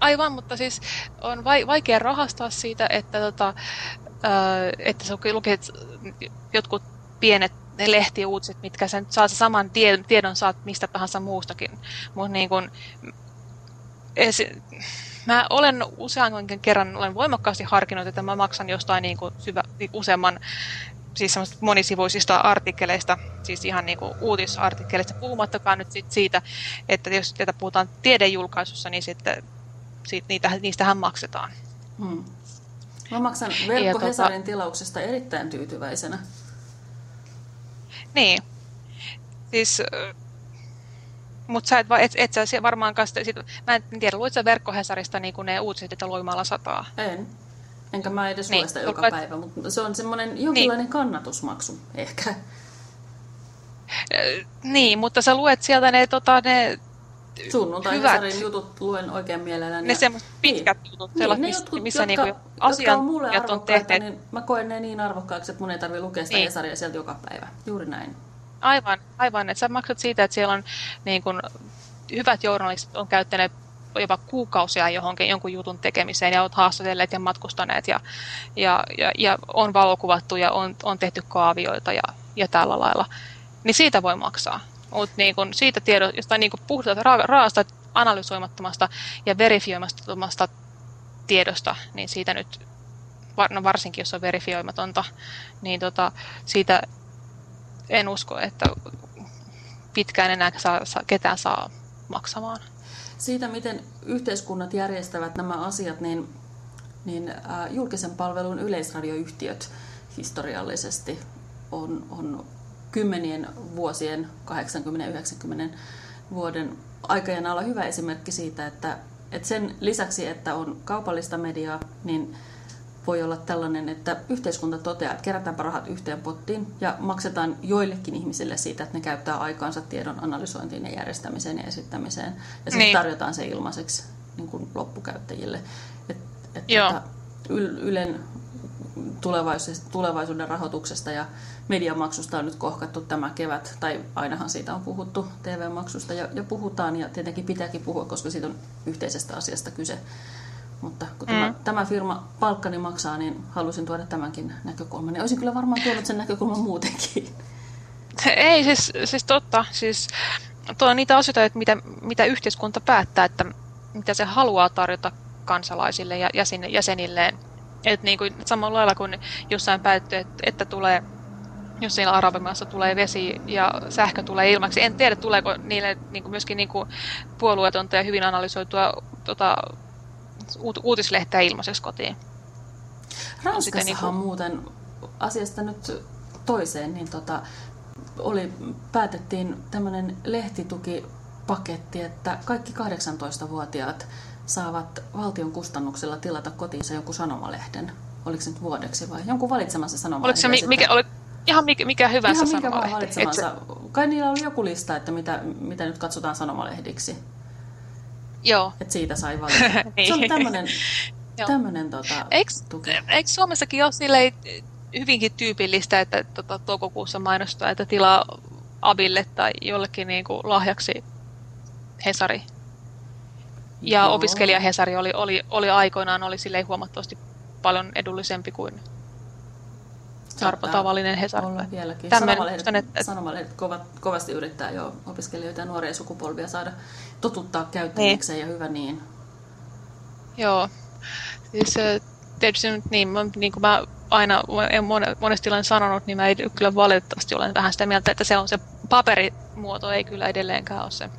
Aivan, mutta siis on vaikea rahastaa siitä, että, tota, että sä luket jotkut pienet lehtiuutiset, mitkä sen saa saman tiedon saat mistä tahansa muustakin. Mutta niin kun, esi- mä olen useammankin kerran olen voimakkaasti harkinnut, että mä maksan jostain niin kuin syvä, useamman siis monisivuisista artikkeleista, siis ihan niin kuin uutisartikkeleista, puhumattakaan nyt sit siitä, että jos tätä puhutaan tiedejulkaisussa, niin sitten siitä, niitä, niistähän maksetaan. Hmm. Mä maksan Verkko tota- Hesarin tota, tilauksesta erittäin tyytyväisenä. Niin. Siis Mutta sä et, et, et sä varmaankaan sit, mä en tiedä, luit sä verkkohesarista niin ne uutiset, että Loimaalla sataa? En. Enkä mä edes niin. lue sitä joka päivä, mutta se on semmoinen jonkinlainen niin. kannatusmaksu ehkä. Niin, mutta sä luet sieltä ne, tota, ne Sunnuntai jutut luen oikein mielelläni. Ne semmoiset pitkät niin. jutut, sellaiset, niin, jotkut, missä jotka, niinku asiantuntijat on tehneet. Niin mä koen ne niin arvokkaaksi, että mun ei tarvitse lukea sitä niin. Hesaria sieltä joka päivä. Juuri näin. Aivan, aivan. Että sä maksat siitä, että siellä on niin kun, hyvät journalistit on käyttäneet jopa kuukausia johonkin jonkun jutun tekemiseen ja olet haastatelleet ja matkustaneet ja, ja, ja, ja on valokuvattu ja on, on tehty kaavioita ja, ja tällä lailla, niin siitä voi maksaa. Mutta niin kun siitä tiedot, jostain niin puhdasta ra- raasta, analysoimattomasta ja verifioimattomasta tiedosta, niin siitä nyt, no varsinkin jos on verifioimatonta, niin tota, siitä en usko, että pitkään enää saa, saa, ketään saa maksamaan. Siitä, miten yhteiskunnat järjestävät nämä asiat, niin, niin äh, julkisen palvelun yleisradioyhtiöt historiallisesti on, on kymmenien vuosien, 80-90 vuoden aikajan alla hyvä esimerkki siitä, että, että sen lisäksi, että on kaupallista mediaa, niin voi olla tällainen, että yhteiskunta toteaa, että kerätäänpä rahat yhteen pottiin ja maksetaan joillekin ihmisille siitä, että ne käyttää aikaansa tiedon analysointiin ja järjestämiseen ja esittämiseen. Ja sitten niin. tarjotaan se ilmaiseksi niin kuin loppukäyttäjille. Et, et. Tota, Ylen tulevaisuuden rahoituksesta ja mediamaksusta on nyt kohkattu tämä kevät, tai ainahan siitä on puhuttu TV-maksusta ja, ja puhutaan ja tietenkin pitääkin puhua, koska siitä on yhteisestä asiasta kyse. Mutta kun mm. tämä, tämä firma palkkani maksaa, niin halusin tuoda tämänkin näkökulman. Ja olisin kyllä varmaan tuonut sen näkökulman muutenkin. Ei, siis, siis totta. Siis, tuo on niitä asioita, että mitä, mitä yhteiskunta päättää, että mitä se haluaa tarjota kansalaisille ja jäsen, jäsenilleen. Et niin kuin, samalla lailla kuin jossain päätetty, että, että tulee, jos siellä arabimaassa tulee vesi ja sähkö tulee ilmaksi. En tiedä, tuleeko niille niin kuin myöskin niin kuin puolueetonta ja hyvin analysoitua tota, uut, uutislehteä ilmaiseksi kotiin. Ranskassahan niin kuin... muuten asiasta nyt toiseen, niin tota, oli, päätettiin tämmöinen lehtitukipaketti, että kaikki 18-vuotiaat saavat valtion kustannuksella tilata kotiinsa jonkun sanomalehden. Oliko se nyt vuodeksi vai jonkun valitsemansa sanomalehden? Oliko se mikä, oli, ihan mikä, mikä hyvänsä ihan mikä vaan valitsemansa. Et... Kai niillä oli joku lista, että mitä, mitä nyt katsotaan sanomalehdiksi. Joo. Että siitä sai valita. niin. Se on tämmöinen tämmönen, tota, tuki. Eikö Suomessakin ole silleen hyvinkin tyypillistä, että tota, toukokuussa mainostaa, että tilaa Abille tai jollekin niin kuin lahjaksi Hesari ja Joo. opiskelija Hesari oli, oli, oli aikoinaan oli silleen huomattavasti paljon edullisempi kuin Sarpo tavallinen Hesari. Olla vieläkin. Sanomalehdet, että... sanomalehdet kovat, kovasti yrittää jo opiskelijoita ja nuoria sukupolvia saada totuttaa käyttäjikseen niin. ja hyvä niin. Joo. Siis tietysti niin, niin kuin mä aina monesti olen sanonut, niin mä ei kyllä valitettavasti olen vähän sitä mieltä, että se on se paperimuoto, ei kyllä edelleenkään ole se,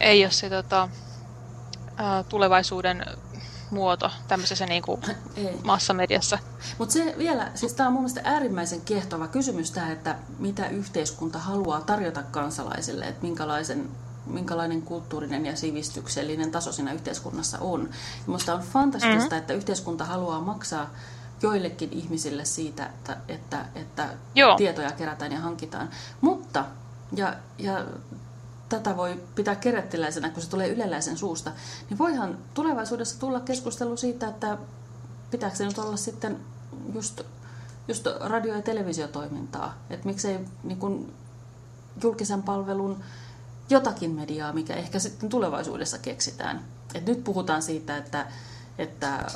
ei ole se tota, tulevaisuuden muoto tämmöisessä niin kuin massamediassa. Mutta se vielä, siis tämä on mun mielestä äärimmäisen kehtova kysymys tämä, että mitä yhteiskunta haluaa tarjota kansalaisille, että minkälaisen minkälainen kulttuurinen ja sivistyksellinen taso siinä yhteiskunnassa on. Minusta on fantastista, mm-hmm. että yhteiskunta haluaa maksaa joillekin ihmisille siitä, että, että, että tietoja kerätään ja hankitaan. Mutta, ja, ja tätä voi pitää kerättiläisenä, kun se tulee yleläisen suusta, niin voihan tulevaisuudessa tulla keskustelu siitä, että pitääkö se nyt olla sitten just, just radio- ja televisiotoimintaa. Että miksei niin kun julkisen palvelun jotakin mediaa, mikä ehkä sitten tulevaisuudessa keksitään. Et nyt puhutaan siitä, että, että,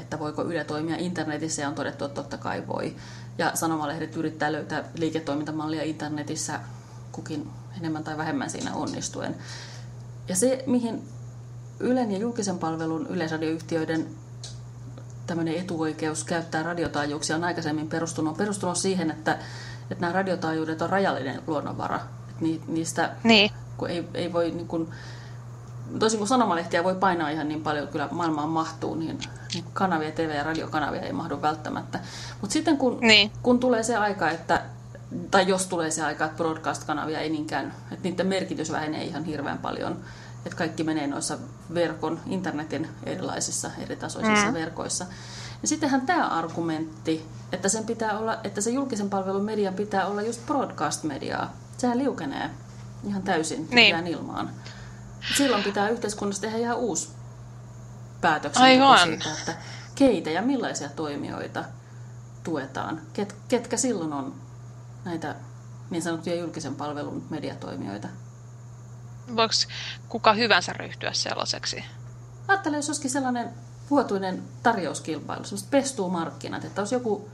että voiko Yle toimia internetissä ja on todettu, että totta kai voi. Ja sanomalehdet yrittää löytää liiketoimintamallia internetissä kukin enemmän tai vähemmän siinä onnistuen. Ja se, mihin Ylen ja julkisen palvelun yleisradioyhtiöiden tämmöinen etuoikeus käyttää radiotaajuuksia on aikaisemmin perustunut, on perustunut siihen, että, että nämä radiotaajuudet on rajallinen luonnonvara. Että niistä niin. kun ei, ei voi niin kuin, toisin kuin sanomalehtiä voi painaa ihan niin paljon, kyllä maailmaan mahtuu, niin, niin kanavia, TV- ja radiokanavia ei mahdu välttämättä. Mutta sitten kun, niin. kun tulee se aika, että tai jos tulee se aika, että broadcast-kanavia ei niinkään, että niiden merkitys vähenee ihan hirveän paljon, että kaikki menee noissa verkon, internetin erilaisissa eritasoisissa mm. verkoissa. Ja sittenhän tämä argumentti, että, sen pitää olla, että se julkisen palvelun median pitää olla just broadcast-mediaa, sehän liukenee ihan täysin niin. ilmaan. Silloin pitää yhteiskunnassa tehdä ihan uusi päätöksenteko siitä, että keitä ja millaisia toimijoita tuetaan, Ket, ketkä silloin on näitä niin sanottuja julkisen palvelun mediatoimijoita. Voiko kuka hyvänsä ryhtyä sellaiseksi? Ajattelen, jos olisikin sellainen vuotuinen tarjouskilpailu, sellaiset pestuu markkinat, että olisi joku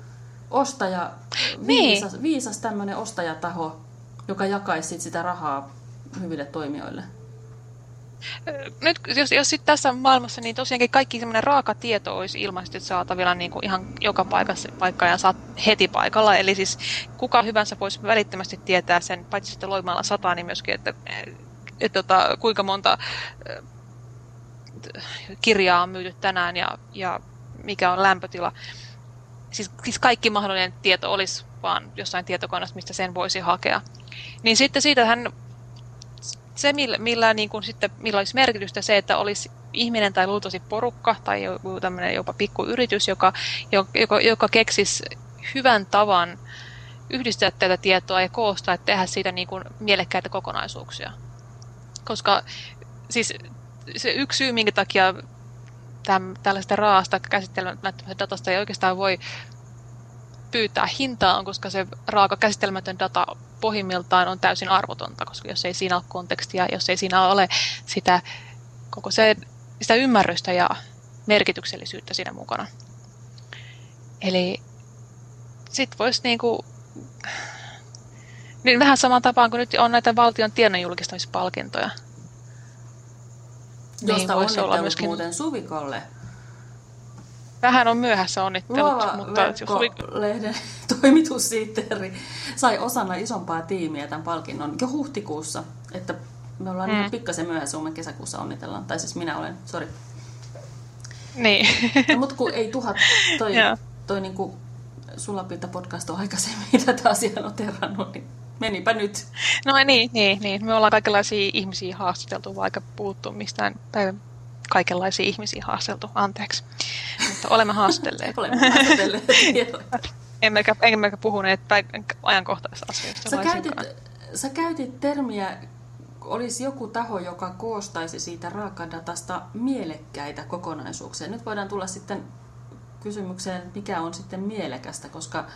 ostaja, niin. viisas, viisas tämmöinen ostajataho, joka jakaisi sitä rahaa hyville toimijoille. Nyt jos, jos sit tässä maailmassa, niin tosiaankin kaikki semmoinen raaka tieto olisi ilmaisesti saatavilla niin kuin ihan joka paikassa, paikkaan ja saat heti paikalla. Eli siis kuka hyvänsä voisi välittömästi tietää sen, paitsi sitten loimalla sataa, niin myöskin, että, että, että kuinka monta kirjaa on myyty tänään ja, ja mikä on lämpötila. Siis, siis kaikki mahdollinen tieto olisi vaan jossain tietokoneessa, mistä sen voisi hakea. Niin sitten siitä hän se, millä, millä, niin kuin sitten, millä olisi merkitystä se, että olisi ihminen tai luultavasti porukka tai joku tämmöinen jopa pikkuyritys, joka, joka, joka keksisi hyvän tavan yhdistää tätä tietoa ja koostaa, että tehdä siitä niin kuin mielekkäitä kokonaisuuksia. Koska siis se yksi syy, minkä takia täm, tällaista raasta käsittelemättömästä datasta ei oikeastaan voi pyytää hintaa, on koska se raaka käsittelemätön data pohjimmiltaan on täysin arvotonta, koska jos ei siinä ole kontekstia, jos ei siinä ole sitä koko se, sitä ymmärrystä ja merkityksellisyyttä siinä mukana. Eli sitten voisi niinku, niin vähän samaan tapaan kuin nyt on näitä valtion tiedon julkistamispalkintoja. Josta niin voisi olla myöskin... muuten Suvikolle Vähän on myöhässä onnittelut. Luova mutta lehden toimitussihteeri sai osana isompaa tiimiä tämän palkinnon jo huhtikuussa. Että me ollaan mm. pikkasen myöhässä, kun me kesäkuussa onnitellaan. Tai siis minä olen, sori. Niin. No, mutta kun ei tuhat, toi, toi niinku Sulapinta podcast on aikaisemmin tätä asiaa noterannut, niin menipä nyt. No niin, niin, niin. Me ollaan kaikenlaisia ihmisiä haastateltu, vaikka puhuttu mistään päivän kaikenlaisia ihmisiä haasteltu, anteeksi. Mutta olemme haastelleet. olemme haastelleet, emmekä, emmekä puhuneet ajankohtaisista asioista. Sä käytit, sä käytit termiä, olisi joku taho, joka koostaisi siitä raakadatasta mielekkäitä kokonaisuuksia. Nyt voidaan tulla sitten kysymykseen, mikä on sitten mielekästä, koska,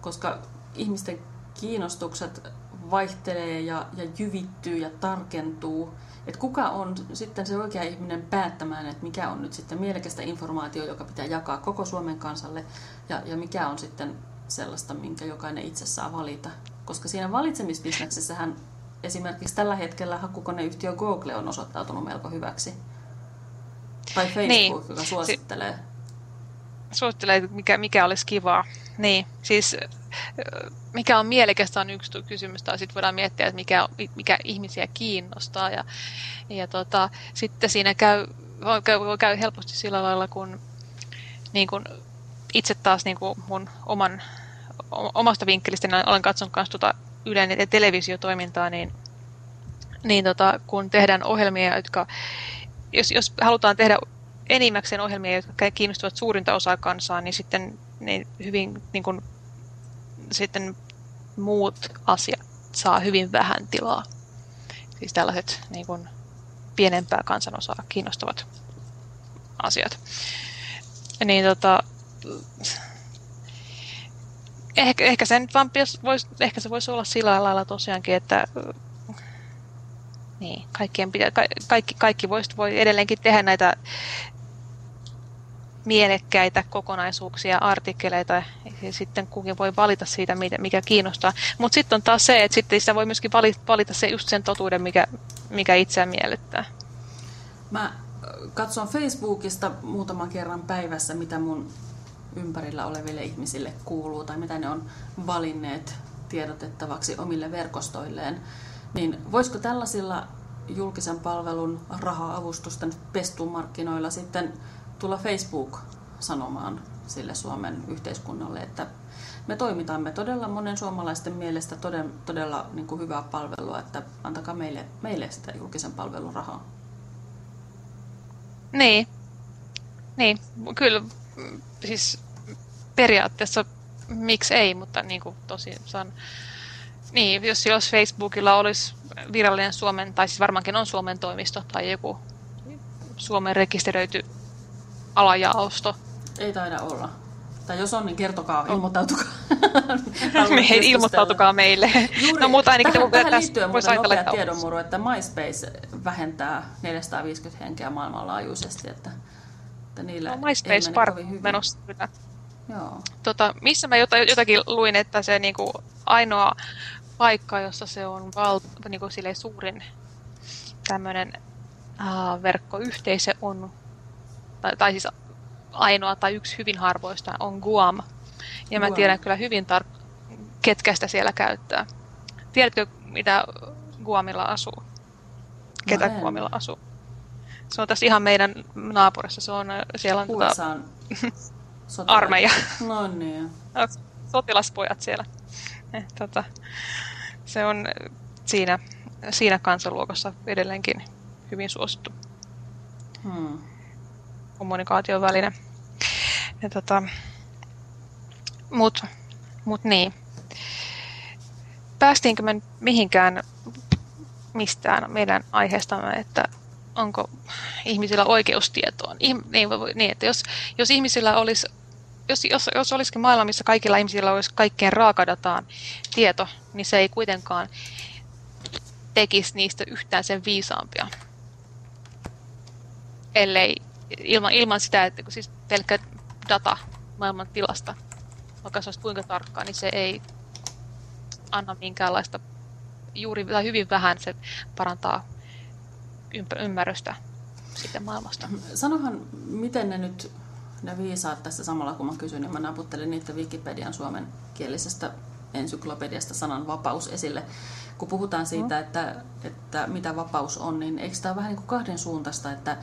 koska ihmisten kiinnostukset vaihtelee ja, ja jyvittyy ja tarkentuu että kuka on sitten se oikea ihminen päättämään, että mikä on nyt sitten mielekästä informaatio, joka pitää jakaa koko Suomen kansalle, ja, ja mikä on sitten sellaista, minkä jokainen itse saa valita. Koska siinä valitsemisbisneksessähän esimerkiksi tällä hetkellä hakukoneyhtiö Google on osoittautunut melko hyväksi. Tai Facebook, niin. joka suosittelee. Si- suosittelee, mikä, mikä olisi kivaa. Niin, siis mikä on mielekästä on yksi kysymys, tai sitten voidaan miettiä, että mikä, mikä ihmisiä kiinnostaa. Ja, ja tota, sitten siinä käy, voi, käy, voi käy helposti sillä lailla, kun, niin kun itse taas niin kun mun oman, omasta vinkkelistä niin olen katsonut myös tuota Ylen televisiotoimintaa, niin, niin tota, kun tehdään ohjelmia, jotka, jos, jos halutaan tehdä enimmäkseen ohjelmia, jotka kiinnostavat suurinta osaa kansaa, niin sitten niin hyvin niin kun, sitten muut asiat saa hyvin vähän tilaa. Siis tällaiset niin kuin, pienempää kansanosaa kiinnostavat asiat. Niin tota, ehkä, ehkä, se nyt vaan vois, ehkä se voisi olla sillä lailla tosiaankin, että niin, kaikkien pitää, kaikki, kaikki voisi, voi edelleenkin tehdä näitä mielekkäitä kokonaisuuksia, artikkeleita, ja sitten kukin voi valita siitä, mikä kiinnostaa. Mutta sitten on taas se, että sitten sitä voi myöskin valita se just sen totuuden, mikä, mikä itseä miellyttää. Mä katson Facebookista muutaman kerran päivässä, mitä mun ympärillä oleville ihmisille kuuluu tai mitä ne on valinneet tiedotettavaksi omille verkostoilleen. Niin voisiko tällaisilla julkisen palvelun raha-avustusten pestumarkkinoilla sitten tulla Facebook sanomaan sille Suomen yhteiskunnalle, että me toimitamme todella monen suomalaisten mielestä todella, todella niin kuin hyvää palvelua, että antakaa meille, meille sitä julkisen palvelun rahaa. Niin, niin, kyllä siis periaatteessa miksi ei, mutta niin kuin tosiaan, niin, jos, jos Facebookilla olisi virallinen Suomen, tai siis varmaankin on Suomen toimisto tai joku Suomen rekisteröity alajaosto. Ei taida olla. Tai jos on, niin kertokaa, ilmoittautukaa. Me ilmoittautukaa meille. Juuri, no, mutta ainakin tähän, tähän liittyen muuten nopea tiedonmuru, että MySpace vähentää 450 henkeä maailmanlaajuisesti, että, että niillä no, MySpace mene menossa kyllä. Joo. Tota, missä mä jotakin luin, että se niinku ainoa paikka, jossa se on val, niinku suurin tämmöinen uh, verkkoyhteisö on, tai, tai siis ainoa tai yksi hyvin harvoista on Guam. Ja Guam. mä tiedän kyllä hyvin tarkkaan, ketkä sitä siellä käyttää. Tiedätkö, mitä Guamilla asuu? Ketä no Guamilla asuu? Se on tässä ihan meidän naapurissa. Se on, siellä on tota, armeija. No niin. Sotilaspojat siellä. Eh, tota, se on siinä, siinä kansaluokassa edelleenkin hyvin suosittu hmm. Kommunikaation väline. Ja tota, mut, mut niin. Päästiinkö me mihinkään mistään meidän aiheestamme, että onko ihmisillä oikeus tietoon? niin, niin, että jos, jos ihmisillä olisi jos, jos, jos olisikin maailma, missä kaikilla ihmisillä olisi kaikkeen raakadataan tieto, niin se ei kuitenkaan tekisi niistä yhtään sen viisaampia. Ellei ilman, ilman sitä, että kun siis pelkkä data maailman tilasta, vaikka se olisi kuinka tarkkaa, niin se ei anna minkäänlaista, juuri tai hyvin vähän se parantaa ymmärrystä sitten maailmasta. Sanohan, miten ne nyt ne viisaat tässä samalla kun mä kysyn, niin mä naputtelin niitä Wikipedian suomenkielisestä ensyklopediasta sanan vapaus esille. Kun puhutaan siitä, mm. että, että mitä vapaus on, niin eikö tämä vähän niin kuin kahden suuntaista, että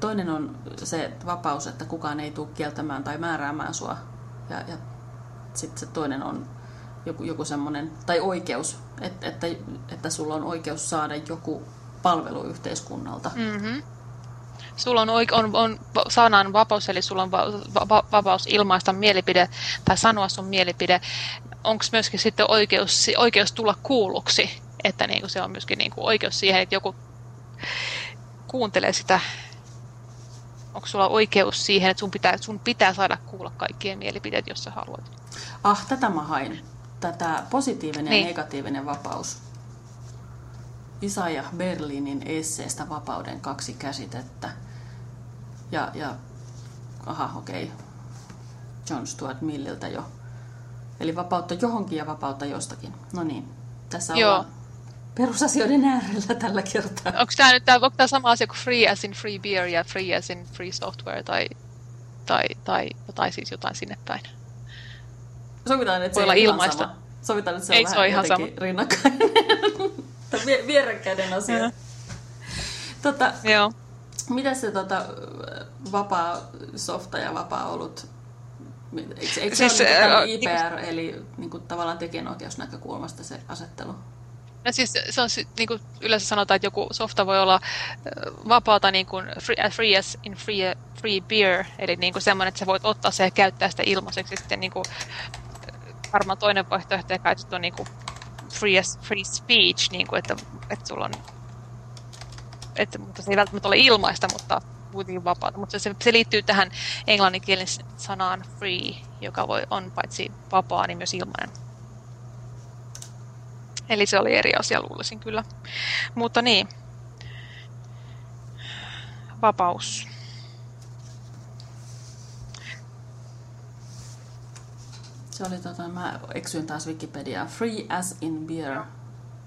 toinen on se vapaus, että kukaan ei tule kieltämään tai määräämään sua, ja, ja sitten se toinen on joku, joku semmoinen, tai oikeus, että, että, että sulla on oikeus saada joku palvelu yhteiskunnalta. Mm-hmm sulla on, on, on sanan vapaus, eli sulla on va, va, vapaus ilmaista mielipide tai sanoa sun mielipide. Onko myöskin sitten oikeus, oikeus tulla kuulluksi, että niin kuin se on myöskin niin kuin oikeus siihen, että joku kuuntelee sitä. Onko sulla oikeus siihen, että sun pitää, sun pitää saada kuulla kaikkien mielipiteet, jos sä haluat? Ah, tätä mä hain. Tätä positiivinen niin. ja negatiivinen vapaus. Isaiah Berlinin esseestä Vapauden kaksi käsitettä. Ja, ja aha, okei, okay. John Stuart Milliltä jo. Eli vapautta johonkin ja vapautta jostakin. No niin, tässä Joo. ollaan perusasioiden äärellä tällä kertaa. Onko tämä nyt onko tämä sama asia kuin free as in free beer ja free as in free software tai, tai, tai, tai siis jotain sinne päin? Sovitaan, että se Voi ilmaista. Sama. Sovitaan, että se Ei, on se vähän ihan sama. rinnakkain. vierekkäinen asia. Tota, Joo. Mitä se tota, vapaa softa ja vapaa olut, eikö, siis, se ole niin IPR, niin, eli niin kuin, tavallaan tekijänoikeusnäkökulmasta se asettelu? No siis se on niin kuin yleensä sanotaan, että joku softa voi olla vapaata niin kuin free, free as in free, free beer, eli niin kuin semmoinen, että sä voit ottaa se ja käyttää sitä ilmaiseksi. Sitten niin kuin, varmaan toinen vaihtoehto ja on niin kuin free, as, free speech, niin kuin, että, että sulla on että, mutta se ei välttämättä ole ilmaista, mutta kuitenkin vapaata. Mutta se, se liittyy tähän englanninkielen sanaan free, joka voi, on paitsi vapaa, niin myös ilmainen. Eli se oli eri asia, luulisin kyllä. Mutta niin, vapaus. Se oli tota, mä eksyin taas Wikipediaa. Free as in beer.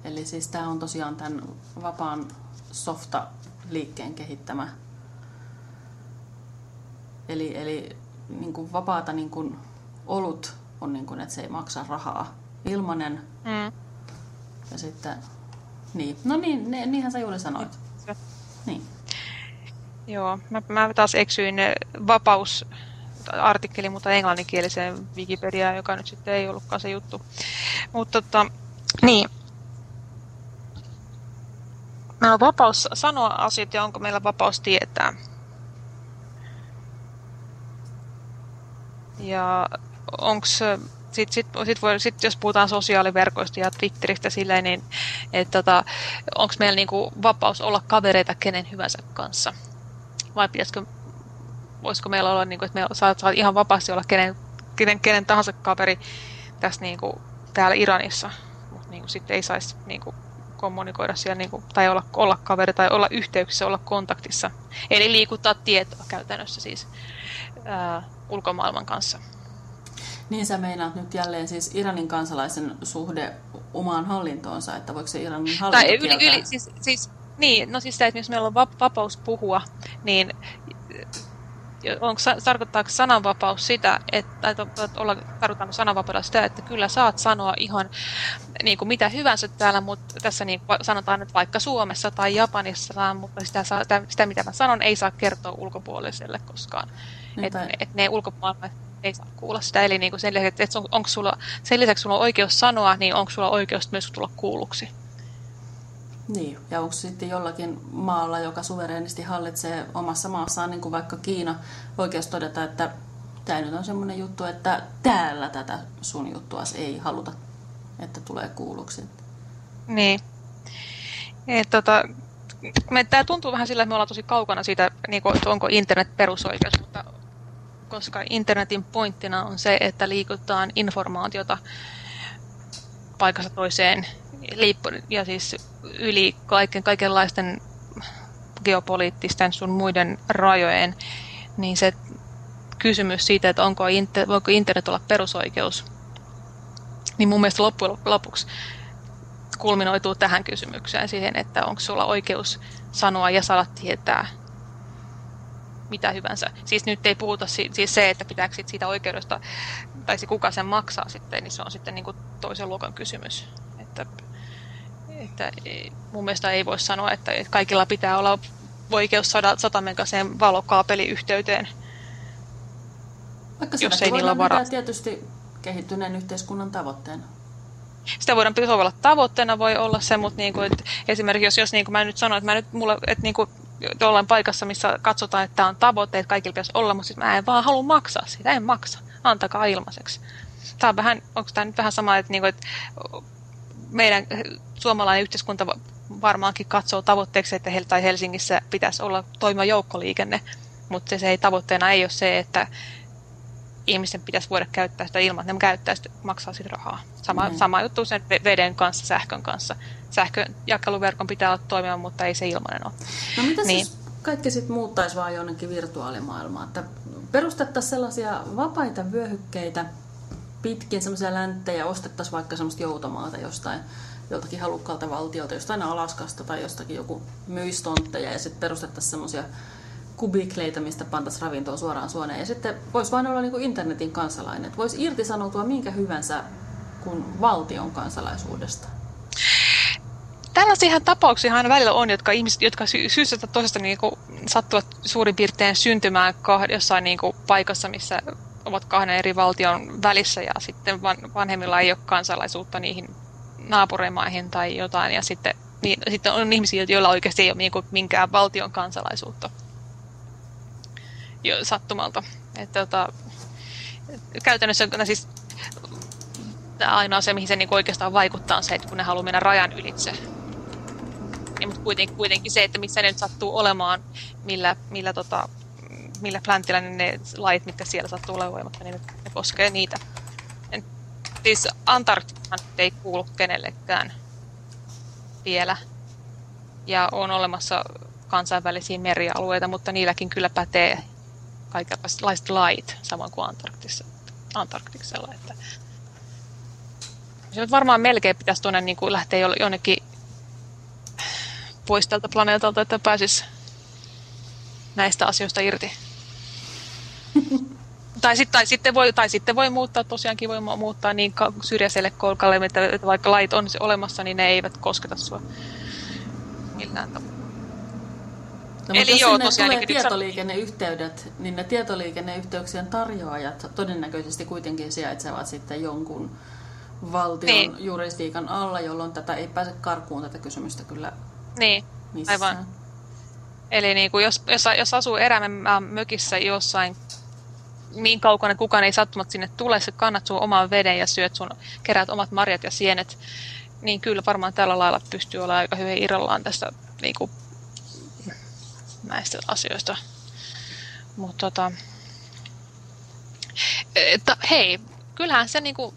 Eli siis tämä on tosiaan tämän vapaan softa-liikkeen kehittämä. Eli, eli niin kuin vapaata niin kuin olut on, niin kuin, että se ei maksa rahaa. Ilmanen. Mm. Ja sitten, niin. No niin, ne, niinhän sä juuri sanoit. Niin. Joo, mä, mä taas eksyin vapaus artikkeli, mutta englanninkieliseen Wikipediaan, joka nyt sitten ei ollutkaan se juttu. Mutta tota, niin. Meillä on vapaus sanoa asiat ja onko meillä vapaus tietää. Ja onko sit, sit, sit voi, sit jos puhutaan sosiaaliverkoista ja Twitteristä silleen, niin tota, onko meillä niinku vapaus olla kavereita kenen hyvänsä kanssa? Vai pitäisikö, voisiko meillä olla, niinku, että me saat, saat ihan vapaasti olla kenen, kenen, kenen tahansa kaveri tässä niinku, täällä Iranissa, mutta niinku, sitten ei saisi niinku, kommunikoida siellä, niinku, tai olla, olla kaveri tai olla yhteyksissä, olla kontaktissa. Eli liikuttaa tietoa käytännössä siis ää, ulkomaailman kanssa. Niin sä meinaat nyt jälleen siis Iranin kansalaisen suhde omaan hallintoonsa, että voiko se Iranin hallinto tai yli, yli, siis, siis, Niin, no siis se, että jos meillä on vapaus puhua, niin onko, tarkoittaako sananvapaus sitä, että, että olla, tarkoittaako sananvapaudella sitä, että kyllä saat sanoa ihan niin kuin mitä hyvänsä täällä, mutta tässä niin sanotaan nyt vaikka Suomessa tai Japanissa, mutta sitä, sitä mitä mä sanon ei saa kertoa ulkopuoliselle koskaan. Että et ne ulkopuolella ei saa kuulla sitä. Eli niin kuin sen, lisäksi, että on, onko sulla, sen lisäksi sulla on oikeus sanoa, niin onko sulla oikeus myös tulla kuulluksi. Niin, ja onko sitten jollakin maalla, joka suvereenisti hallitsee omassa maassaan, niin kuin vaikka Kiina, oikeus todeta, että tämä nyt on semmoinen juttu, että täällä tätä sun juttua ei haluta, että tulee kuulluksi. Niin. Et, tota, tämä tuntuu vähän sillä, että me ollaan tosi kaukana siitä, niin kuin, että onko internet perusoikeus, mutta koska internetin pointtina on se, että liikutaan informaatiota paikasta toiseen ja siis yli kaiken, kaikenlaisten geopoliittisten sun muiden rajojen, niin se kysymys siitä, että onko inter, voiko internet olla perusoikeus, niin mun mielestä loppujen lopuksi kulminoituu tähän kysymykseen siihen, että onko sulla oikeus sanoa ja saada tietää mitä hyvänsä. Siis nyt ei puhuta si- siis se, että pitääkö siitä oikeudesta, tai se kuka sen maksaa sitten, niin se on sitten niin kuin toisen luokan kysymys. Että, että mun mielestä ei voi sanoa, että kaikilla pitää olla oikeus saada satamegaseen valokaapeliyhteyteen. Vaikka jos ei niillä vara... tietysti kehittyneen yhteiskunnan tavoitteena. Sitä voidaan sovella tavoitteena, voi olla se, mutta niin kuin, että esimerkiksi jos, jos niin kuin mä nyt sanoin, että, mä nyt, mulla, että niin kuin, jollain paikassa, missä katsotaan, että tämä on tavoite, että kaikilla pitäisi olla, mutta mä en vaan halua maksaa sitä, en maksa, antakaa ilmaiseksi. Tämä on vähän, onko tämä nyt vähän sama, että, niin kuin, että meidän suomalainen yhteiskunta varmaankin katsoo tavoitteeksi, että tai Helsingissä pitäisi olla toimiva joukkoliikenne, mutta se ei tavoitteena ei ole se, että ihmisten pitäisi voida käyttää sitä ilman, että ne käyttää sitä, maksaa sitä rahaa. Sama, mm. sama juttu sen veden kanssa, sähkön kanssa. Sähkön jakeluverkon pitää olla toimiva, mutta ei se ilmainen ole. No mitä niin. siis kaikki sitten muuttaisi vaan jonnekin virtuaalimaailmaan? Että perustettaisiin sellaisia vapaita vyöhykkeitä pitkin semmoisia länttejä, ostettaisiin vaikka semmoista joutomaata jostain joltakin halukkaalta valtiolta, jostain Alaskasta tai jostakin joku myistonteja ja sitten perustettaisiin semmoisia kubikleita, mistä pantaisiin ravintoa suoraan suoneen. Ja sitten voisi vain olla niin kuin internetin kansalainen. Voisi irtisanoutua minkä hyvänsä kuin valtion kansalaisuudesta. Tällaisia tapauksia aina välillä on, jotka ihmiset, jotka sy- syystä tai toisesta niin kuin, sattuvat suurin piirtein syntymään jossain niin kuin, paikassa, missä ovat kahden eri valtion välissä ja sitten van, vanhemmilla ei ole kansalaisuutta niihin naapurimaihin tai jotain ja sitten, niin, sitten on ihmisiä, joilla oikeasti ei ole niin kuin, minkään valtion kansalaisuutta jo sattumalta. Että, tota, käytännössä no siis, ainoa se, mihin se niin oikeastaan vaikuttaa, on se, että kun ne haluaa mennä rajan ylitse. Niin, mutta kuitenkin, kuitenkin se, että missä ne nyt sattuu olemaan, millä, millä, tota, millä plantilla niin ne lait, mitkä siellä sattuu olemaan voimatta, niin ne, ne koskee niitä. En, siis Antarktikan ei kuulu kenellekään vielä. Ja on olemassa kansainvälisiä merialueita, mutta niilläkin kyllä pätee kaikenlaiset lait, samoin kuin Antarktiksella. Että se varmaan melkein pitäisi tuonne niin kuin lähteä jonnekin pois tältä planeetalta, että pääsisi näistä asioista irti. tai, sit, tai, sitten voi, tai sitten voi muuttaa, tosiaankin voi muuttaa niin syrjäiselle kolkalle, että, että vaikka lait on olemassa, niin ne eivät kosketa sua millään tavalla. No, Eli jos joo, sinne tosiaan, tulee niin tietoliikenneyhteydet, niin ne tietoliikenneyhteyksien tarjoajat todennäköisesti kuitenkin sijaitsevat sitten jonkun valtion niin. juristiikan alla, jolloin tätä ei pääse karkuun tätä kysymystä kyllä Niin, missään. aivan. Eli niin kuin jos, jos, jos asuu erämän mökissä jossain niin kaukana kukaan ei sattumat sinne tule, sä kannat sun oman veden ja syöt sun, kerät omat marjat ja sienet, niin kyllä varmaan tällä lailla pystyy olemaan aika hyvin irrallaan tästä niin kuin, näistä asioista. Mutta tota, että, hei, kyllähän se niinku,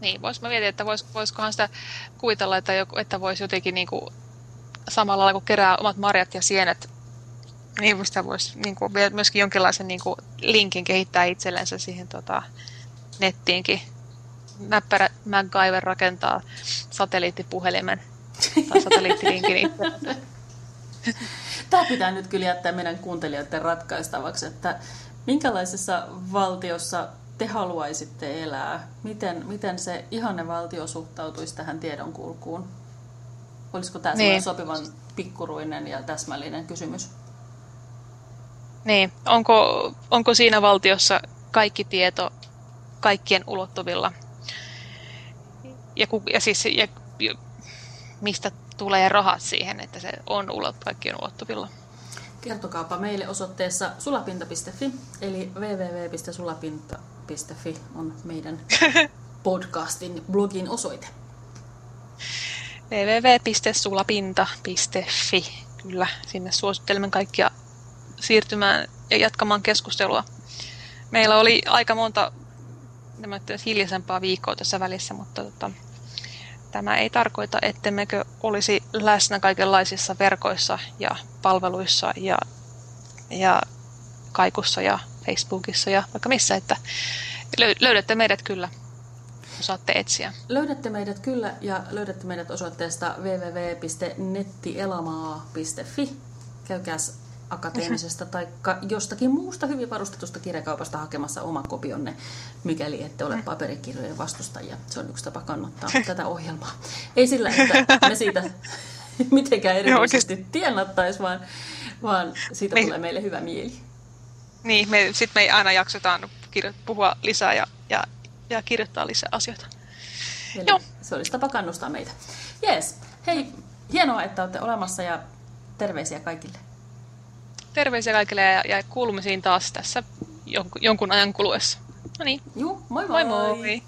niin, vois mä mietin, että vois, voisikohan sitä kuvitella, että, joku, että voisi jotenkin niinku, samalla lailla kun kerää omat marjat ja sienet, niin sitä voisi niinku, myöskin jonkinlaisen niinku, linkin kehittää itsellensä siihen tota, nettiinkin. Näppärä MacGyver rakentaa satelliittipuhelimen tai satelliittilinkin Tämä pitää nyt kyllä jättää meidän kuuntelijoiden ratkaistavaksi, että minkälaisessa valtiossa te haluaisitte elää? Miten, miten se ihanne valtio suhtautuisi tähän tiedonkulkuun? Olisiko tämä niin. sopivan pikkuruinen ja täsmällinen kysymys? Niin, onko, onko siinä valtiossa kaikki tieto kaikkien ulottuvilla? Ja, ja siis ja, mistä tulee rahat siihen, että se on ulot, kaikkien ulottuvilla. Kertokaapa meille osoitteessa sulapinta.fi, eli www.sulapinta.fi on meidän podcastin blogin osoite. www.sulapinta.fi, kyllä, sinne suosittelemme kaikkia siirtymään ja jatkamaan keskustelua. Meillä oli aika monta hiljaisempaa viikkoa tässä välissä, mutta tota, Tämä ei tarkoita, ettemmekö olisi läsnä kaikenlaisissa verkoissa ja palveluissa ja, ja kaikussa ja Facebookissa ja vaikka missä, että löydätte meidät kyllä, osaatte etsiä. Löydätte meidät kyllä ja löydätte meidät osoitteesta www.nettielamaa.fi. Käykääs akateemisesta tai jostakin muusta hyvin varustetusta kirjakaupasta hakemassa oma kopionne, mikäli ette ole paperikirjojen vastustajia. Se on yksi tapa kannattaa tätä ohjelmaa. Ei sillä, että me siitä mitenkään erityisesti tienattaisi, vaan, vaan siitä me... tulee meille hyvä mieli. Niin, me, sitten me aina jaksetaan puhua lisää ja, ja, ja kirjoittaa lisää asioita. Eli Joo. Se olisi tapa kannustaa meitä. Jees. Hei, hienoa, että olette olemassa ja terveisiä kaikille terveisiä kaikille ja, ja kuulumisiin taas tässä jonkun ajan kuluessa. No niin. Joo, moi moi! moi, moi.